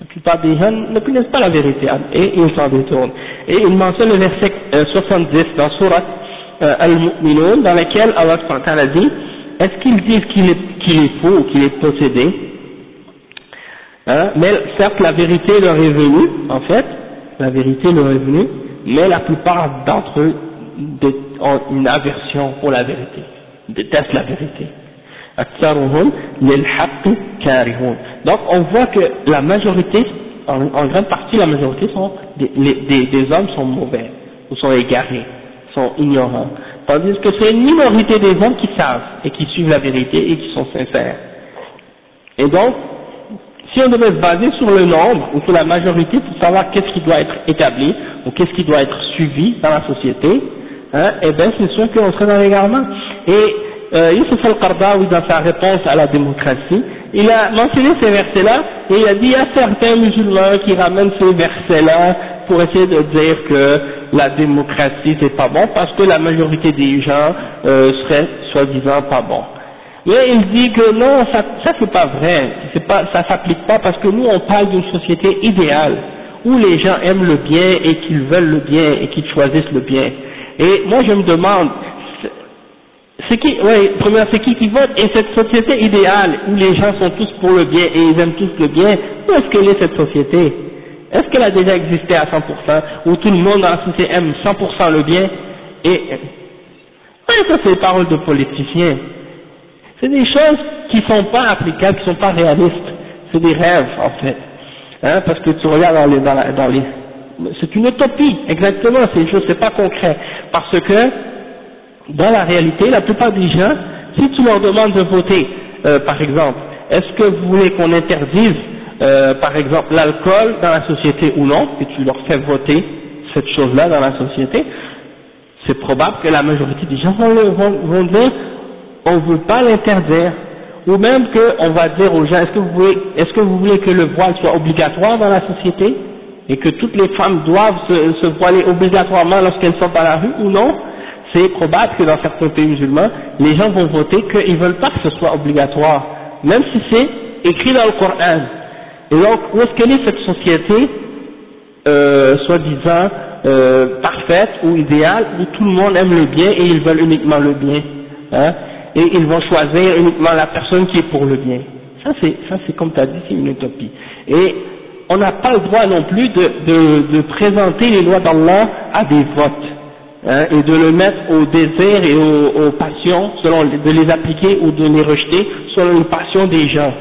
La plupart des gens ne connaissent pas la vérité, et ils s'en détournent. Et il mentionne le verset 70 euh, dans Surat Al-Mu'minun, dans lequel Allah dit, est-ce qu'ils disent qu'il est, est faux ou qu'il est possédé? Hein, mais certes, la vérité leur est venue, en fait, la vérité leur est venue, mais la plupart d'entre eux ont une aversion pour la vérité, détestent la vérité. Donc on voit que la majorité, en, grande partie la majorité sont des, des, hommes sont mauvais, ou sont égarés, sont ignorants, tandis que c'est une minorité des hommes qui savent et qui suivent la vérité et qui sont sincères. Et donc si on devait se baser sur le nombre ou sur la majorité pour savoir qu'est-ce qui doit être établi ou qu'est-ce qui doit être suivi dans la société, hein, eh bien c'est sûr qu'on serait dans l'égarement. Et euh, Youssef al-Qardawi dans sa réponse à la démocratie, il a mentionné ces versets-là et il a dit il y a certains musulmans qui ramènent ces versets-là pour essayer de dire que la démocratie c'est pas bon parce que la majorité des gens euh, seraient soi-disant pas bons. Mais il dit que non, ça, ça c'est pas vrai, c'est pas, ça s'applique pas parce que nous on parle d'une société idéale où les gens aiment le bien et qu'ils veulent le bien et qu'ils choisissent le bien. Et moi je me demande, c'est qui, première, c'est qui qui vote? Et cette société idéale où les gens sont tous pour le bien et ils aiment tous le bien, où est-ce qu'elle est cette société? Est-ce qu'elle a déjà existé à 100% où tout le monde dans la société aime 100% le bien Et ça c'est les paroles de politiciens. C'est des choses qui ne sont pas applicables, qui ne sont pas réalistes. C'est des rêves, en fait. Hein, parce que tu regardes dans les, dans, les, c'est une utopie, exactement, c'est une chose, c'est pas concret. Parce que, dans la réalité, la plupart des gens, si tu leur demandes de voter, euh, par exemple, est-ce que vous voulez qu'on interdise, euh, par exemple, l'alcool dans la société ou non, et tu leur fais voter cette chose-là dans la société, c'est probable que la majorité des gens vont, dire on ne veut pas l'interdire, ou même qu'on va dire aux gens, est-ce que, vous voulez, est-ce que vous voulez que le voile soit obligatoire dans la société, et que toutes les femmes doivent se, voiler obligatoirement lorsqu'elles sont dans la rue, ou non? C'est probable que dans certains pays musulmans, les gens vont voter qu'ils ne veulent pas que ce soit obligatoire, même si c'est écrit dans le Coran. Et donc, où est-ce qu'elle est cette société, euh, soi-disant, euh, parfaite ou idéale, où tout le monde aime le bien et ils veulent uniquement le bien hein? Et ils vont choisir uniquement la personne qui est pour le bien. Ça c'est, ça c'est comme tu as dit, c'est une utopie. Et on n'a pas le droit non plus de, présenter les lois d'Allah à des votes, hein, et de le mettre au désir et aux, aux passions, selon, de les appliquer ou de les rejeter selon les passions des gens.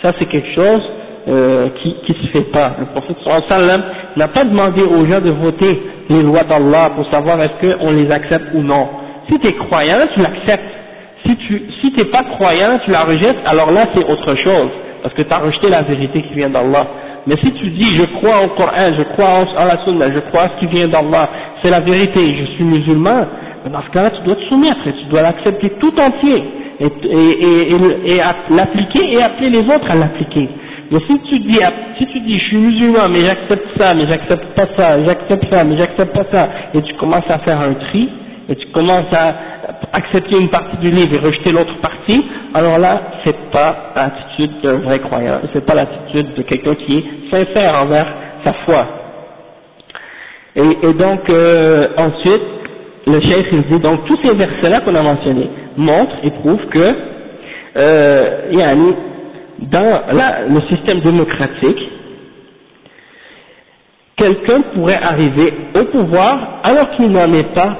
Ça c'est quelque chose euh, qui qui se fait pas. Le prophète sallam n'a pas demandé aux gens de voter les lois d'Allah pour savoir est-ce qu'on les accepte ou non. Si tu es croyant, tu l'acceptes. Si tu si t'es pas croyant, tu la rejettes, alors là c'est autre chose, parce que tu as rejeté la vérité qui vient d'Allah. Mais si tu dis je crois au Coran, je crois en la Sunna, je crois à ce qui vient d'Allah, c'est la vérité, je suis musulman, dans ce cas-là tu dois te soumettre et tu dois l'accepter tout entier et, et, et, et l'appliquer et appeler les autres à l'appliquer. Mais si tu dis, si tu dis, je suis musulman, mais j'accepte ça, mais j'accepte pas ça, j'accepte ça, mais j'accepte pas ça, et tu commences à faire un tri, et tu commences à accepter une partie du livre et rejeter l'autre partie, alors là, c'est pas l'attitude d'un vrai croyant, c'est pas l'attitude de quelqu'un qui est sincère envers sa foi. Et, donc, euh, ensuite, le chef il dit, donc tous ces versets-là qu'on a mentionnés montrent et prouvent que, euh, yani, dans le système démocratique, quelqu'un pourrait arriver au pouvoir alors qu'il n'en est pas,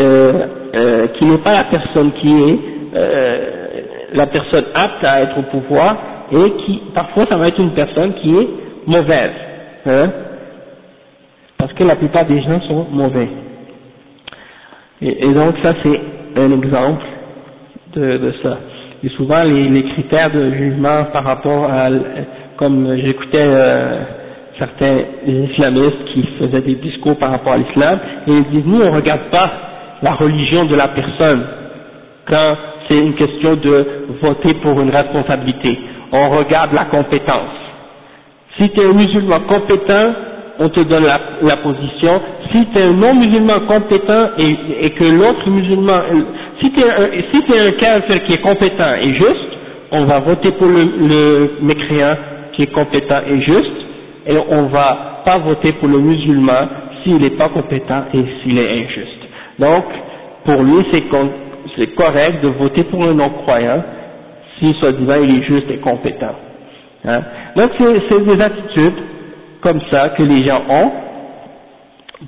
euh, euh, qui n'est pas la personne qui est euh, la personne apte à être au pouvoir et qui parfois ça va être une personne qui est mauvaise, hein, parce que la plupart des gens sont mauvais. Et, donc ça c'est un exemple de, de ça et souvent les, critères de jugement par rapport à, comme j'écoutais euh, certains islamistes qui faisaient des discours par rapport à l'islam, ils disent nous on ne regarde pas la religion de la personne quand c'est une question de voter pour une responsabilité, on regarde la compétence. Si tu es un musulman compétent, on te donne la, position. Si tu es un non-musulman compétent et que l'autre musulman, si tu es, un, si qui est compétent et juste, on va voter pour le, le mécréant qui est compétent et juste, et on va pas voter pour le musulman s'il n'est pas compétent et s'il est injuste. Donc, pour lui, c'est correct de voter pour un non-croyant si soi-disant il est juste et compétent. Hein? Donc, c'est des attitudes comme ça que les gens ont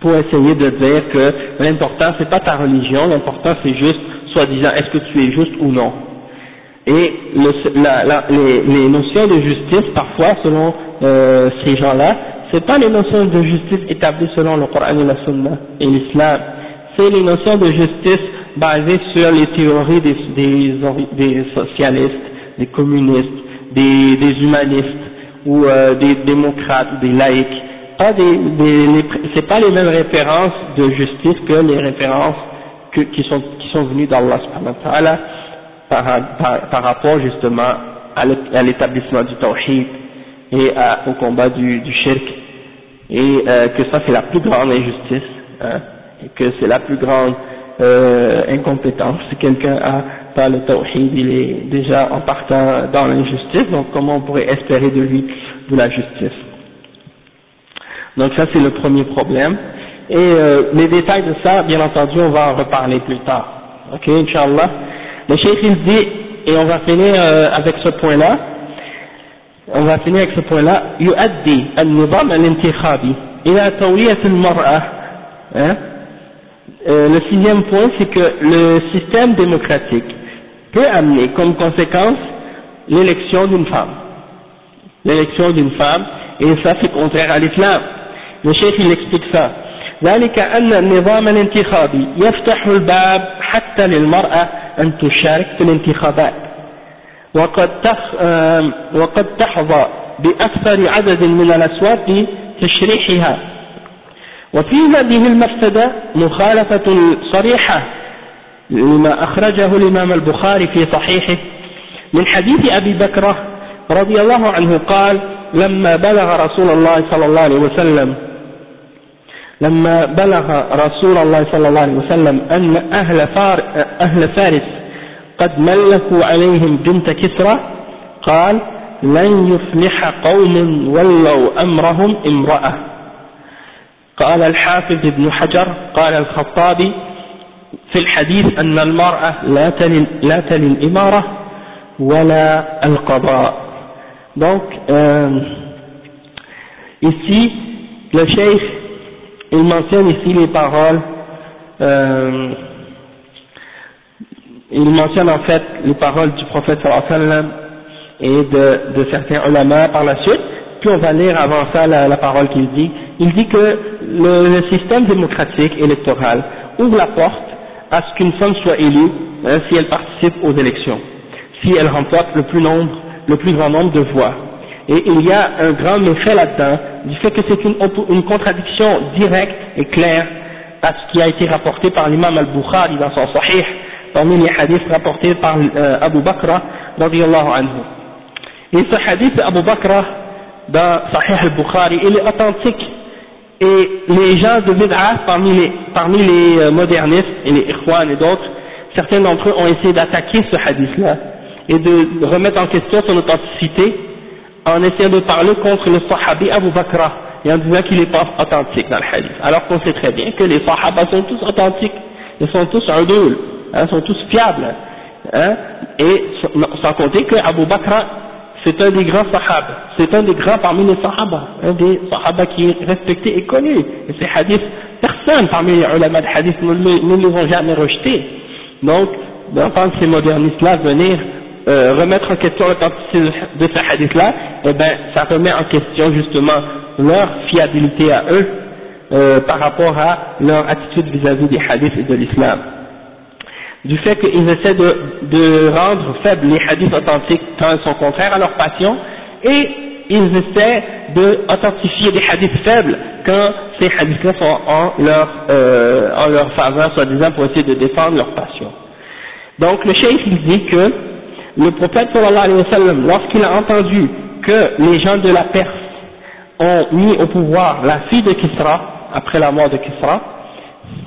pour essayer de dire que l'important c'est pas ta religion, l'important c'est juste soi-disant est-ce que tu es juste ou non? Et les, notions de justice, parfois, selon euh, ces gens-là, c'est pas les notions de justice établies selon le Coran et la Sunna et l'Islam, c'est les notions de justice basées sur les théories des, socialistes, des communistes, des, des humanistes ou euh, des démocrates, des laïcs. Pas des, des c'est pas les mêmes références de justice que les références que, qui sont qui sont venus d'Allah par, par, par rapport justement à l'établissement du tawhid et au combat du, du shirk. Et euh, que ça c'est la plus grande injustice hein, que c'est la plus grande euh, incompétence. Si quelqu'un a pas le tawhid il est déjà en partant dans l'injustice. Donc comment on pourrait espérer de lui de la justice? Donc ça c'est le premier problème et euh, les détails de ça bien entendu on va en reparler plus tard Ok, Inch'Allah. Le Cheikh il dit, et on va finir euh, avec ce point-là, on va finir avec ce point-là, يؤدي النظام الانتخابي إلى تولية المرأة hein? euh, le sixième point c'est que le système démocratique peut amener comme conséquence l'élection d'une femme l'élection d'une femme et ça c'est contraire à l'islam le chef il explique ça ذلك أن النظام الانتخابي يفتح الباب حتى للمرأة أن تشارك في الانتخابات. وقد وقد تحظى بأكثر عدد من الأصوات لتشريحها وفي هذه المفسدة مخالفة صريحة لما أخرجه الإمام البخاري في صحيحه. من حديث أبي بكرة رضي الله عنه قال لما بلغ رسول الله صلى الله عليه وسلم لما بلغ رسول الله صلى الله عليه وسلم أن أهل, فار أهل فارس قد ملكوا عليهم بنت كسرى قال لن يفلح قوم ولوا أمرهم امرأة. قال الحافظ ابن حجر قال الخطابي في الحديث أن المرأة لا تلي, لا تلي الإمارة ولا القضاء. Donc euh, Ici, le cheikh, il mentionne ici les paroles, euh, il mentionne en fait les paroles du prophète sallam et de, de certains ulama par la suite, puis on va lire avant ça la, parole qu'il dit. Il dit que le, système démocratique électoral ouvre la porte à ce qu'une femme soit élue hein, si elle participe aux élections, si elle remporte le plus, nombre, le plus grand nombre de voix. Et il y a un grand méfait là-dedans, du fait que c'est une, contradiction directe et claire à ce qui a été rapporté par l'imam al-Bukhari dans son sahih, parmi les hadiths rapportés par euh, Abu Bakr, anhu. Et ce hadith Abu Bakr, dans Sahih al-Bukhari, il est authentique. Et les gens de Bid'ah, parmi les, parmi les euh, modernistes et les Ikhwan et d'autres, certains d'entre eux ont essayé d'attaquer ce hadith-là et de remettre en question son authenticité en essayant de parler contre le Sahabi Abu Bakr et en disant qu'il n'est pas authentique dans le hadith. Alors qu'on sait très bien que les Sahaba sont tous authentiques, ils sont tous un hein, sont tous fiables. Hein, et sans compter que Abu Bakr c'est un des grands sahaba, c'est un des grands parmi les sahaba, un des sahaba qui est respecté et connu. Et ces hadiths, personne parmi les ulama de hadith ne, les ont jamais rejetés. Donc, d'entendre ces modernistes-là venir euh, remettre en question l'authenticité de ces hadiths-là, eh ben, ça remet en question justement leur fiabilité à eux euh, par rapport à leur attitude vis-à-vis -vis des hadiths et de l'islam du fait qu'ils essaient de, de, rendre faibles les hadiths authentiques quand ils sont contraires à leur passion, et ils essaient d'authentifier des hadiths faibles quand ces hadiths-là sont en leur, euh, en leur faveur, soi-disant pour essayer de défendre leur passion. Donc le cheikh il dit que le prophète sallallahu alayhi wa sallam, lorsqu'il a entendu que les gens de la Perse ont mis au pouvoir la fille de Kisra, après la mort de Kisra,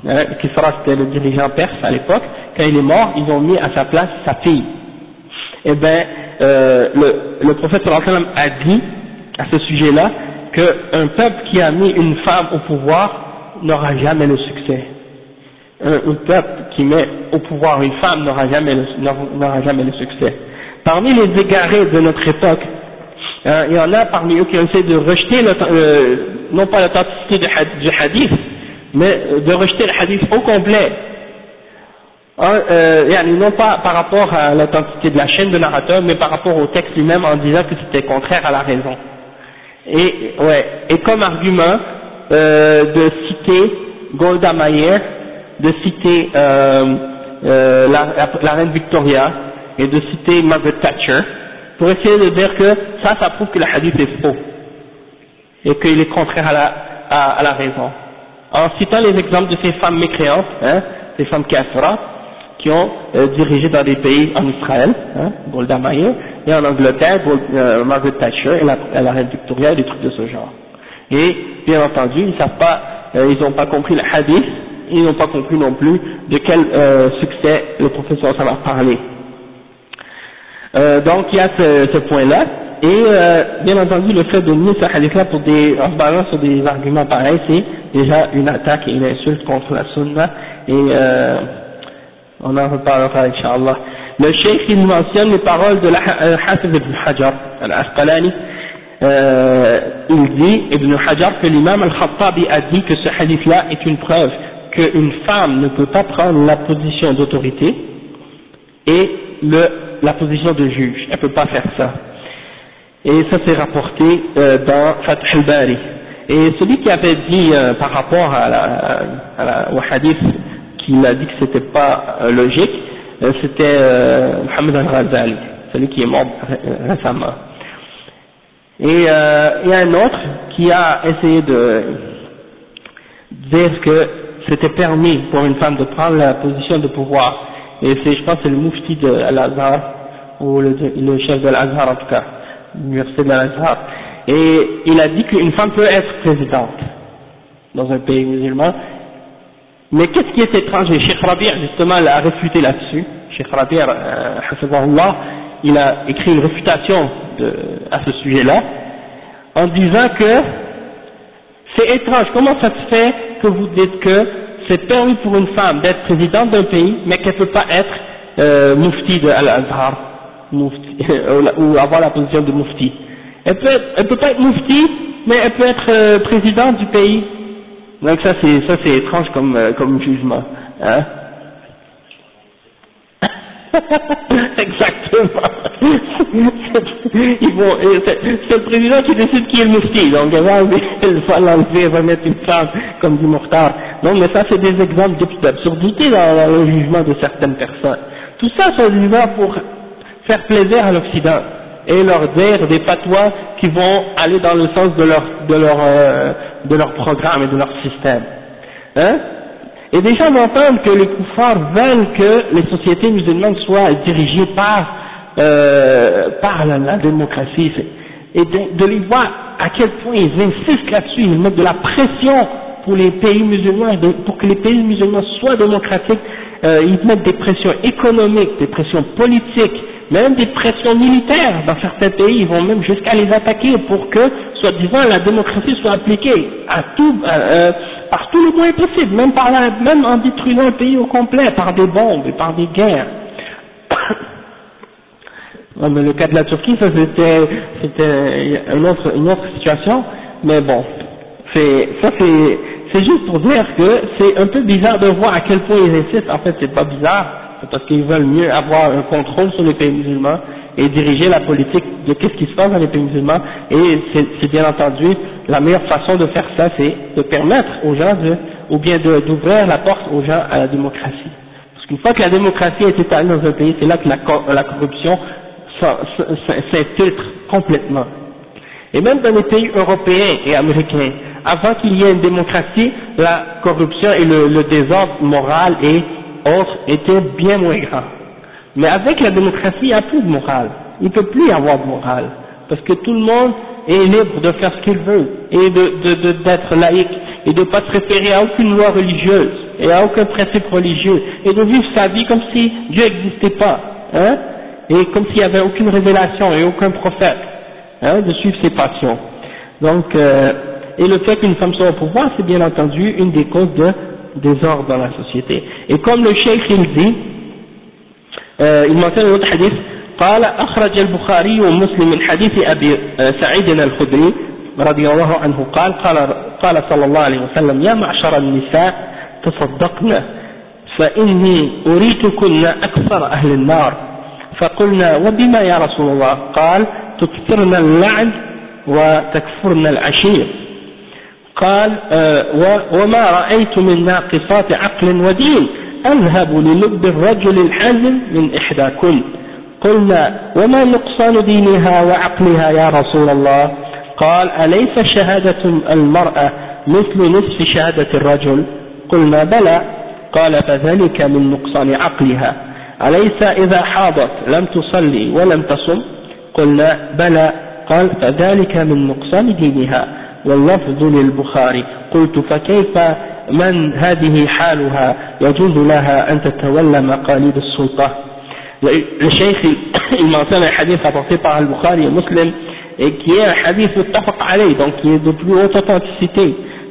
hein, Kisra c'était le dirigeant perse à l'époque, quand il est mort, ils ont mis à sa place sa fille. Eh bien, euh, le, le prophète sallam a dit à ce sujet-là qu'un peuple qui a mis une femme au pouvoir n'aura jamais le succès. Un, peuple qui met au pouvoir une femme n'aura jamais, n'aura jamais le succès. Parmi les égarés de notre époque, hein, il y en a parmi eux qui essayé de rejeter, le, non pas l'authenticité du hadith, mais de rejeter le hadith au complet euh, non pas par rapport à l'authenticité de la chaîne de narrateur, mais par rapport au texte lui-même en disant que c'était contraire à la raison. Et, ouais, et comme argument euh, de citer Golda Meir, de citer euh, euh, la, la, reine Victoria et de citer Margaret Thatcher, pour essayer de dire que ça, ça prouve que le hadith est faux et qu'il est contraire à la, à, la raison. En citant les exemples de ces femmes mécréantes, hein, ces femmes kafra, qui ont euh, dirigé dans des pays en Israël, hein, Golda Meir, et en Angleterre, euh, Margaret Thatcher et la, la, reine Victoria et des trucs de ce genre. Et bien entendu, ils savent pas, euh, ils n'ont pas compris le hadith, ils n'ont pas compris non plus de quel succès le professeur ça va parler. donc il y a ce, point-là, et bien entendu le fait de nier ce hadith-là pour des, en sur des arguments pareils, c'est déjà une attaque et une insulte contre la sunna, et on en reparlera Inch'Allah. Le cheikh il mentionne les paroles de Hafiz ibn Hajar al-Asqalani, euh, il dit, Ibn Hajar, que l'imam al-Khattabi a dit que ce hadith-là est une preuve qu'une femme ne peut pas prendre la position d'autorité et la position de juge, elle ne peut pas faire ça. Et ça s'est rapporté euh, dans Fath al-Bari. Et celui qui avait dit euh, par rapport au hadith qu'il a dit que c'était pas euh, logique, c'était Mohamed Al-Ghazali, celui qui est mort récemment. Et il y a un autre qui a essayé de dire que c'était permis pour une femme de prendre la position de pouvoir. Et c'est, je pense, c'est le mufti de Al-Azhar, ou le, chef de Al-Azhar en tout cas, l'université de Al-Azhar. Et il a dit qu'une femme peut être présidente dans un pays musulman, mais qu'est-ce qui est étrange Et Sheikh Rabi' justement a réfuté là-dessus. Sheikh Rabi' euh, il a écrit une réfutation à ce sujet-là en disant que c'est étrange, comment ça se fait que vous dites que c'est permis pour une femme d'être présidente d'un pays mais qu'elle ne peut pas être euh, mufti de Al-Azhar ou avoir la position de mufti. Elle peut, elle peut pas être mufti mais elle peut être euh, présidente du pays. Donc ça c'est ça c'est étrange comme euh, comme jugement. Hein Exactement. C'est le président qui décide qui est le mufti, donc elle va, elle va l'enlever, elle va mettre une femme comme du mortar. Non, mais ça c'est des exemples d'absurdité dans, dans, le jugement de certaines personnes. Tout ça, c'est disant pour faire plaisir à l'Occident et leur dire des patois qui vont aller dans le sens de leur, de leur, euh, de leur programme et de leur système. Hein? Et des gens que les koufars veulent que les sociétés musulmanes soient dirigées par, euh, par la, démocratie, et de, les voir à quel point ils insistent là-dessus, ils mettent de la pression pour les pays musulmans, pour que les pays musulmans soient démocratiques, euh, ils mettent des pressions économiques, des pressions politiques, même des pressions militaires dans certains pays, ils vont même jusqu'à les attaquer pour que, soi-disant, la démocratie soit appliquée à tout, euh, par tous les moyens possibles, même, par la, même en détruisant un pays au complet, par des bombes et par des guerres. mais le cas de la Turquie, ça c'était, une autre, une autre situation, mais bon, c'est, ça c'est, juste pour dire que c'est un peu bizarre de voir à quel point ils insistent, en fait c'est pas bizarre, parce qu'ils veulent mieux avoir un contrôle sur les pays musulmans et diriger la politique de qu'est-ce qui se passe dans les pays musulmans, et c'est bien entendu la meilleure façon de faire ça, c'est de permettre aux gens de, ou bien d'ouvrir la porte aux gens à la démocratie. Parce qu'une fois que la démocratie est établie dans un pays, c'est là que la, la corruption s'infiltre complètement. Et même dans les pays européens et américains, avant qu'il y ait une démocratie, la corruption et le, le désordre moral et autres étaient bien moins grands. Mais avec la démocratie, il n'y a plus de morale. Il ne peut plus y avoir de morale. Parce que tout le monde est libre de faire ce qu'il veut et d'être de, de, laïque et de ne pas se référer à aucune loi religieuse et à aucun principe religieux et de vivre sa vie comme si Dieu n'existait pas hein, et comme s'il n'y avait aucune révélation et aucun prophète hein, de suivre ses passions. Donc, euh, et le fait qu'une femme soit au pouvoir, c'est bien entendu une des causes de désordre dans la société. Et comme le cheikh il dit, euh, il mentionne un autre hadith قال أخرج البخاري ومسلم من حديث أبي سعيد الخدري رضي الله عنه قال قال, قال صلى الله عليه وسلم يا معشر النساء تصدقن فإني أريتكن أكثر أهل النار فقلنا وبما يا رسول الله؟ قال تكثرن اللعن وتكفرن العشير. قال وما رأيت من ناقصات عقل ودين أذهب للب الرجل الحازم من إحداكن. قلنا وما نقصان دينها وعقلها يا رسول الله؟ قال أليس شهادة المرأة مثل نصف شهادة الرجل؟ قلنا بلى. قال فذلك من نقصان عقلها. أليس إذا حاضت لم تصلي ولم تصم؟ قلنا بلى. قال فذلك من نقصان دينها. واللفظ للبخاري قلت فكيف من هذه حالها يجوز لها أن تتولى مقاليد السلطة mentionne un hadith apporté par Al-Bukhari et Muslim et qui est un hadith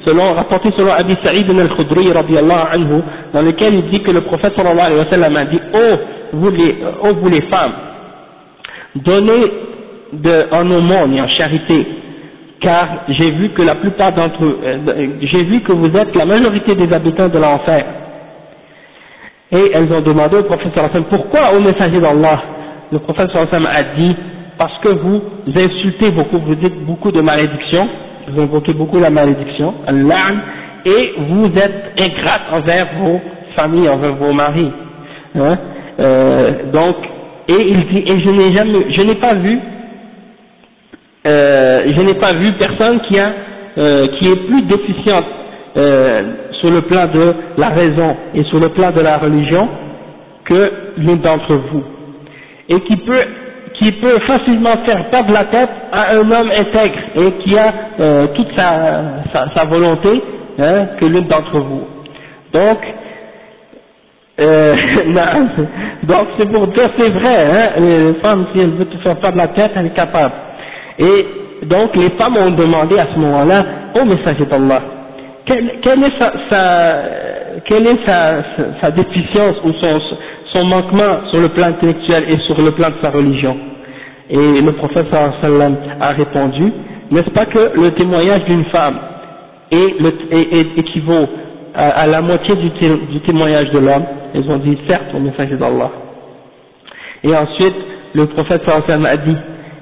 selon, rapporté selon Abi Sa'id al-Khudri radiallahu anhu, dans lequel il dit que le prophète sallallahu alayhi wa sallam a dit oh vous les, oh vous les femmes, donnez de, en aumône et en charité, car j'ai vu que la plupart d'entre eux, euh, j'ai vu que vous êtes la majorité des habitants de l'enfer et elles ont demandé au prophète pourquoi au messager d'Allah le prophète a dit parce que vous insultez beaucoup, vous dites beaucoup de malédictions, vous invoquez beaucoup la malédiction, Allah, et vous êtes ingrate envers vos familles, envers vos maris. Hein? Euh, donc, et il dit, et je n'ai jamais, je n'ai pas vu, euh, je n'ai pas vu personne qui a, euh, qui est plus déficiente euh, sur le plan de la raison et sur le plan de la religion que l'une d'entre vous et qui peut qui peut facilement faire perdre la tête à un homme intègre et qui a euh, toute sa, sa, volonté hein, que l'une d'entre vous. Donc, euh, donc c'est pour dire c'est vrai, hein, les femmes si elles veulent te faire perdre la tête, elle est capable. Et donc les femmes ont demandé à ce moment-là au messager d'Allah, quelle, est, sa, déficience ou son, manquement sur le plan intellectuel et sur le plan de sa religion? Et le prophète sallam a répondu n'est-ce pas que le témoignage d'une femme est, le, équivaut à, la moitié du, té, du témoignage de l'homme? Ils ont dit certes au messager d'Allah. Et ensuite, le prophète sallallahu a dit,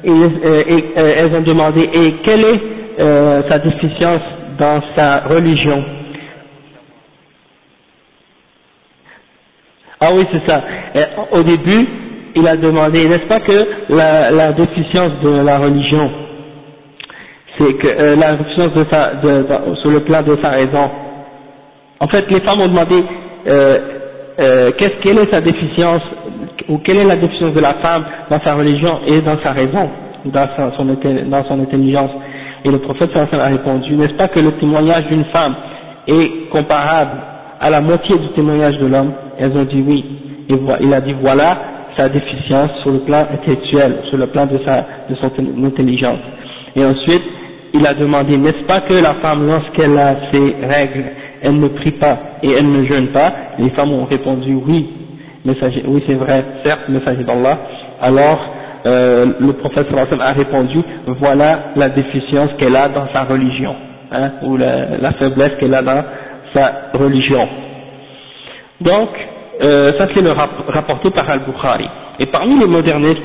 et, et, et, elles ont demandé, et quelle est euh, sa déficience dans sa religion? Ah oui, c'est ça. Au début, il a demandé, n'est-ce pas que la, déficience de la religion, c'est que euh, la déficience de sa, de, sur le plan de sa raison. En fait, les femmes ont demandé euh, euh, qu'est-ce quelle est sa déficience ou quelle est la déficience de la femme dans sa religion et dans sa raison, dans, son, dans son intelligence? Et le prophète a répondu, n'est-ce pas que le témoignage d'une femme est comparable à la moitié du témoignage de l'homme? Elles ont dit oui. Et il a dit voilà sa déficience sur le plan intellectuel, sur le plan de, sa, de son intelligence. Et ensuite, il a demandé, n'est-ce pas que la femme, lorsqu'elle a ses règles, elle ne prie pas et elle ne jeûne pas? Les femmes ont répondu oui, oui c'est vrai, certes, messager d'Allah. Alors, euh, le prophète a répondu, voilà la déficience qu'elle a dans sa religion, hein, ou la, faiblesse qu'elle a dans sa religion. Donc, euh, ça c'est le rap rapporté par Al-Bukhari. Et parmi les modernistes,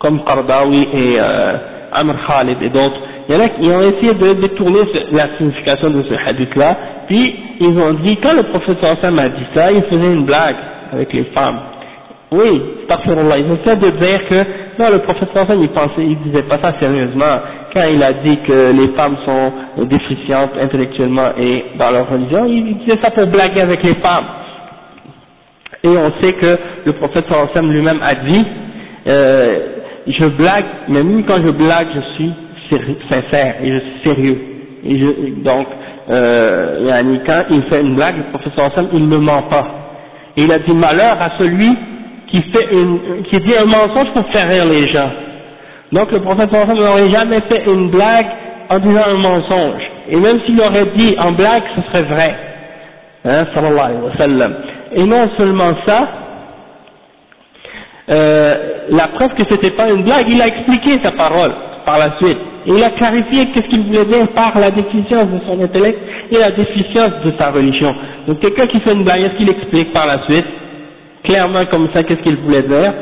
comme Qardawi et euh, Amr Khalid et d'autres, il y en a qui ont essayé de détourner la signification de ce hadith-là, puis ils ont dit, quand le prophète sallam a dit ça, il faisait une blague avec les femmes. Oui, astaghfirullah, ils essaient de dire que, non, le prophète sallam il pensait, il disait pas ça sérieusement, quand il a dit que les femmes sont déficientes intellectuellement et dans leur religion, il disait ça pour blaguer avec les femmes. Et on sait que le prophète sallam lui-même a dit, euh, je blague, mais même quand je blague, je suis sincère et je suis sérieux. Et je, donc, euh, quand il fait une blague, le professeur Hassan, il ne ment pas. Il a dit malheur à celui qui fait une, qui dit un mensonge pour faire rire les gens. Donc le Hassan n'aurait jamais fait une blague en disant un mensonge. Et même s'il aurait dit en blague, ce serait vrai. Hein, sallallahu alayhi wa sallam. Et non seulement ça, euh, la preuve que c'était pas une blague, il a expliqué sa parole par la suite. Et il a clarifié qu'est-ce qu'il voulait dire par la déficience de son intellect et la déficience de sa religion. Donc quelqu'un qui fait une blague, est-ce qu'il explique par la suite, clairement comme ça, qu'est-ce qu'il voulait dire,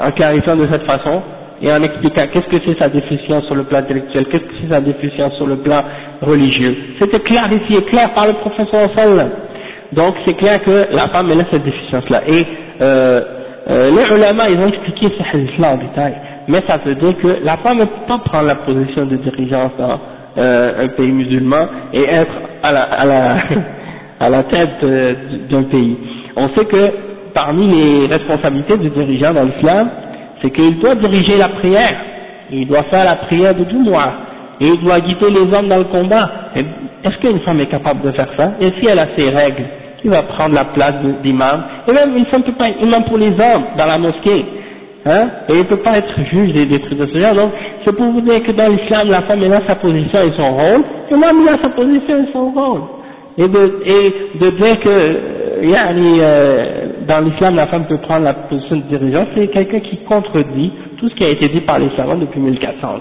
en clarifiant de cette façon, et en expliquant qu'est-ce que c'est sa déficience sur le plan intellectuel, qu'est-ce que c'est sa déficience sur le plan religieux. C'était clarifié, clair par le professeur sallam. Donc c'est clair que la femme elle a cette déficience-là. Et euh, euh, les ulama, ils ont expliqué ce hadith-là en détail mais ça veut dire que la femme ne peut pas prendre la position de dirigeance dans euh, un pays musulman et être à la, tête euh, d'un pays. On sait que parmi les responsabilités du dirigeant dans l'islam, c'est qu'il doit diriger la prière, il doit faire la prière de tout mois, et il doit guider les hommes dans le combat. Est-ce qu'une femme est capable de faire ça? Et si elle a ses règles, qui va prendre la place d'imam? Et même une femme peut pas imam pour les hommes dans la mosquée. Hein, et il ne peut pas être juge des, des trucs de ce genre. Donc, c'est pour vous dire que dans l'islam, la femme a sa position et son rôle, et l'homme il a sa position et son rôle. Et de, et de dire que, euh, euh, dans l'islam, la femme peut prendre la position de dirigeant, c'est quelqu'un qui contredit tout ce qui a été dit par les savants depuis 1400 ans.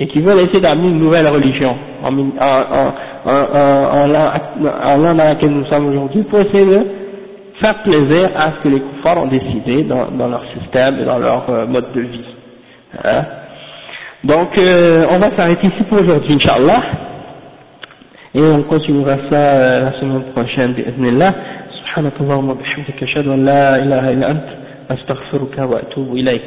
Et qui veut essayer d'amener une nouvelle religion en, en, en, en l'an dans lequel nous sommes aujourd'hui pour essayer de faire plaisir à ce que les koufars ont décidé dans, dans leur système et dans leur euh, mode de vie. Hein. Donc, euh, on va s'arrêter ici pour aujourd'hui, Inch'Allah. Et on continuera ça euh, la semaine prochaine, bi'idhnillah. سبحانك اللهم وبحمدك أشهد أن لا إله إلا أنت أستغفرك وأتوب إليك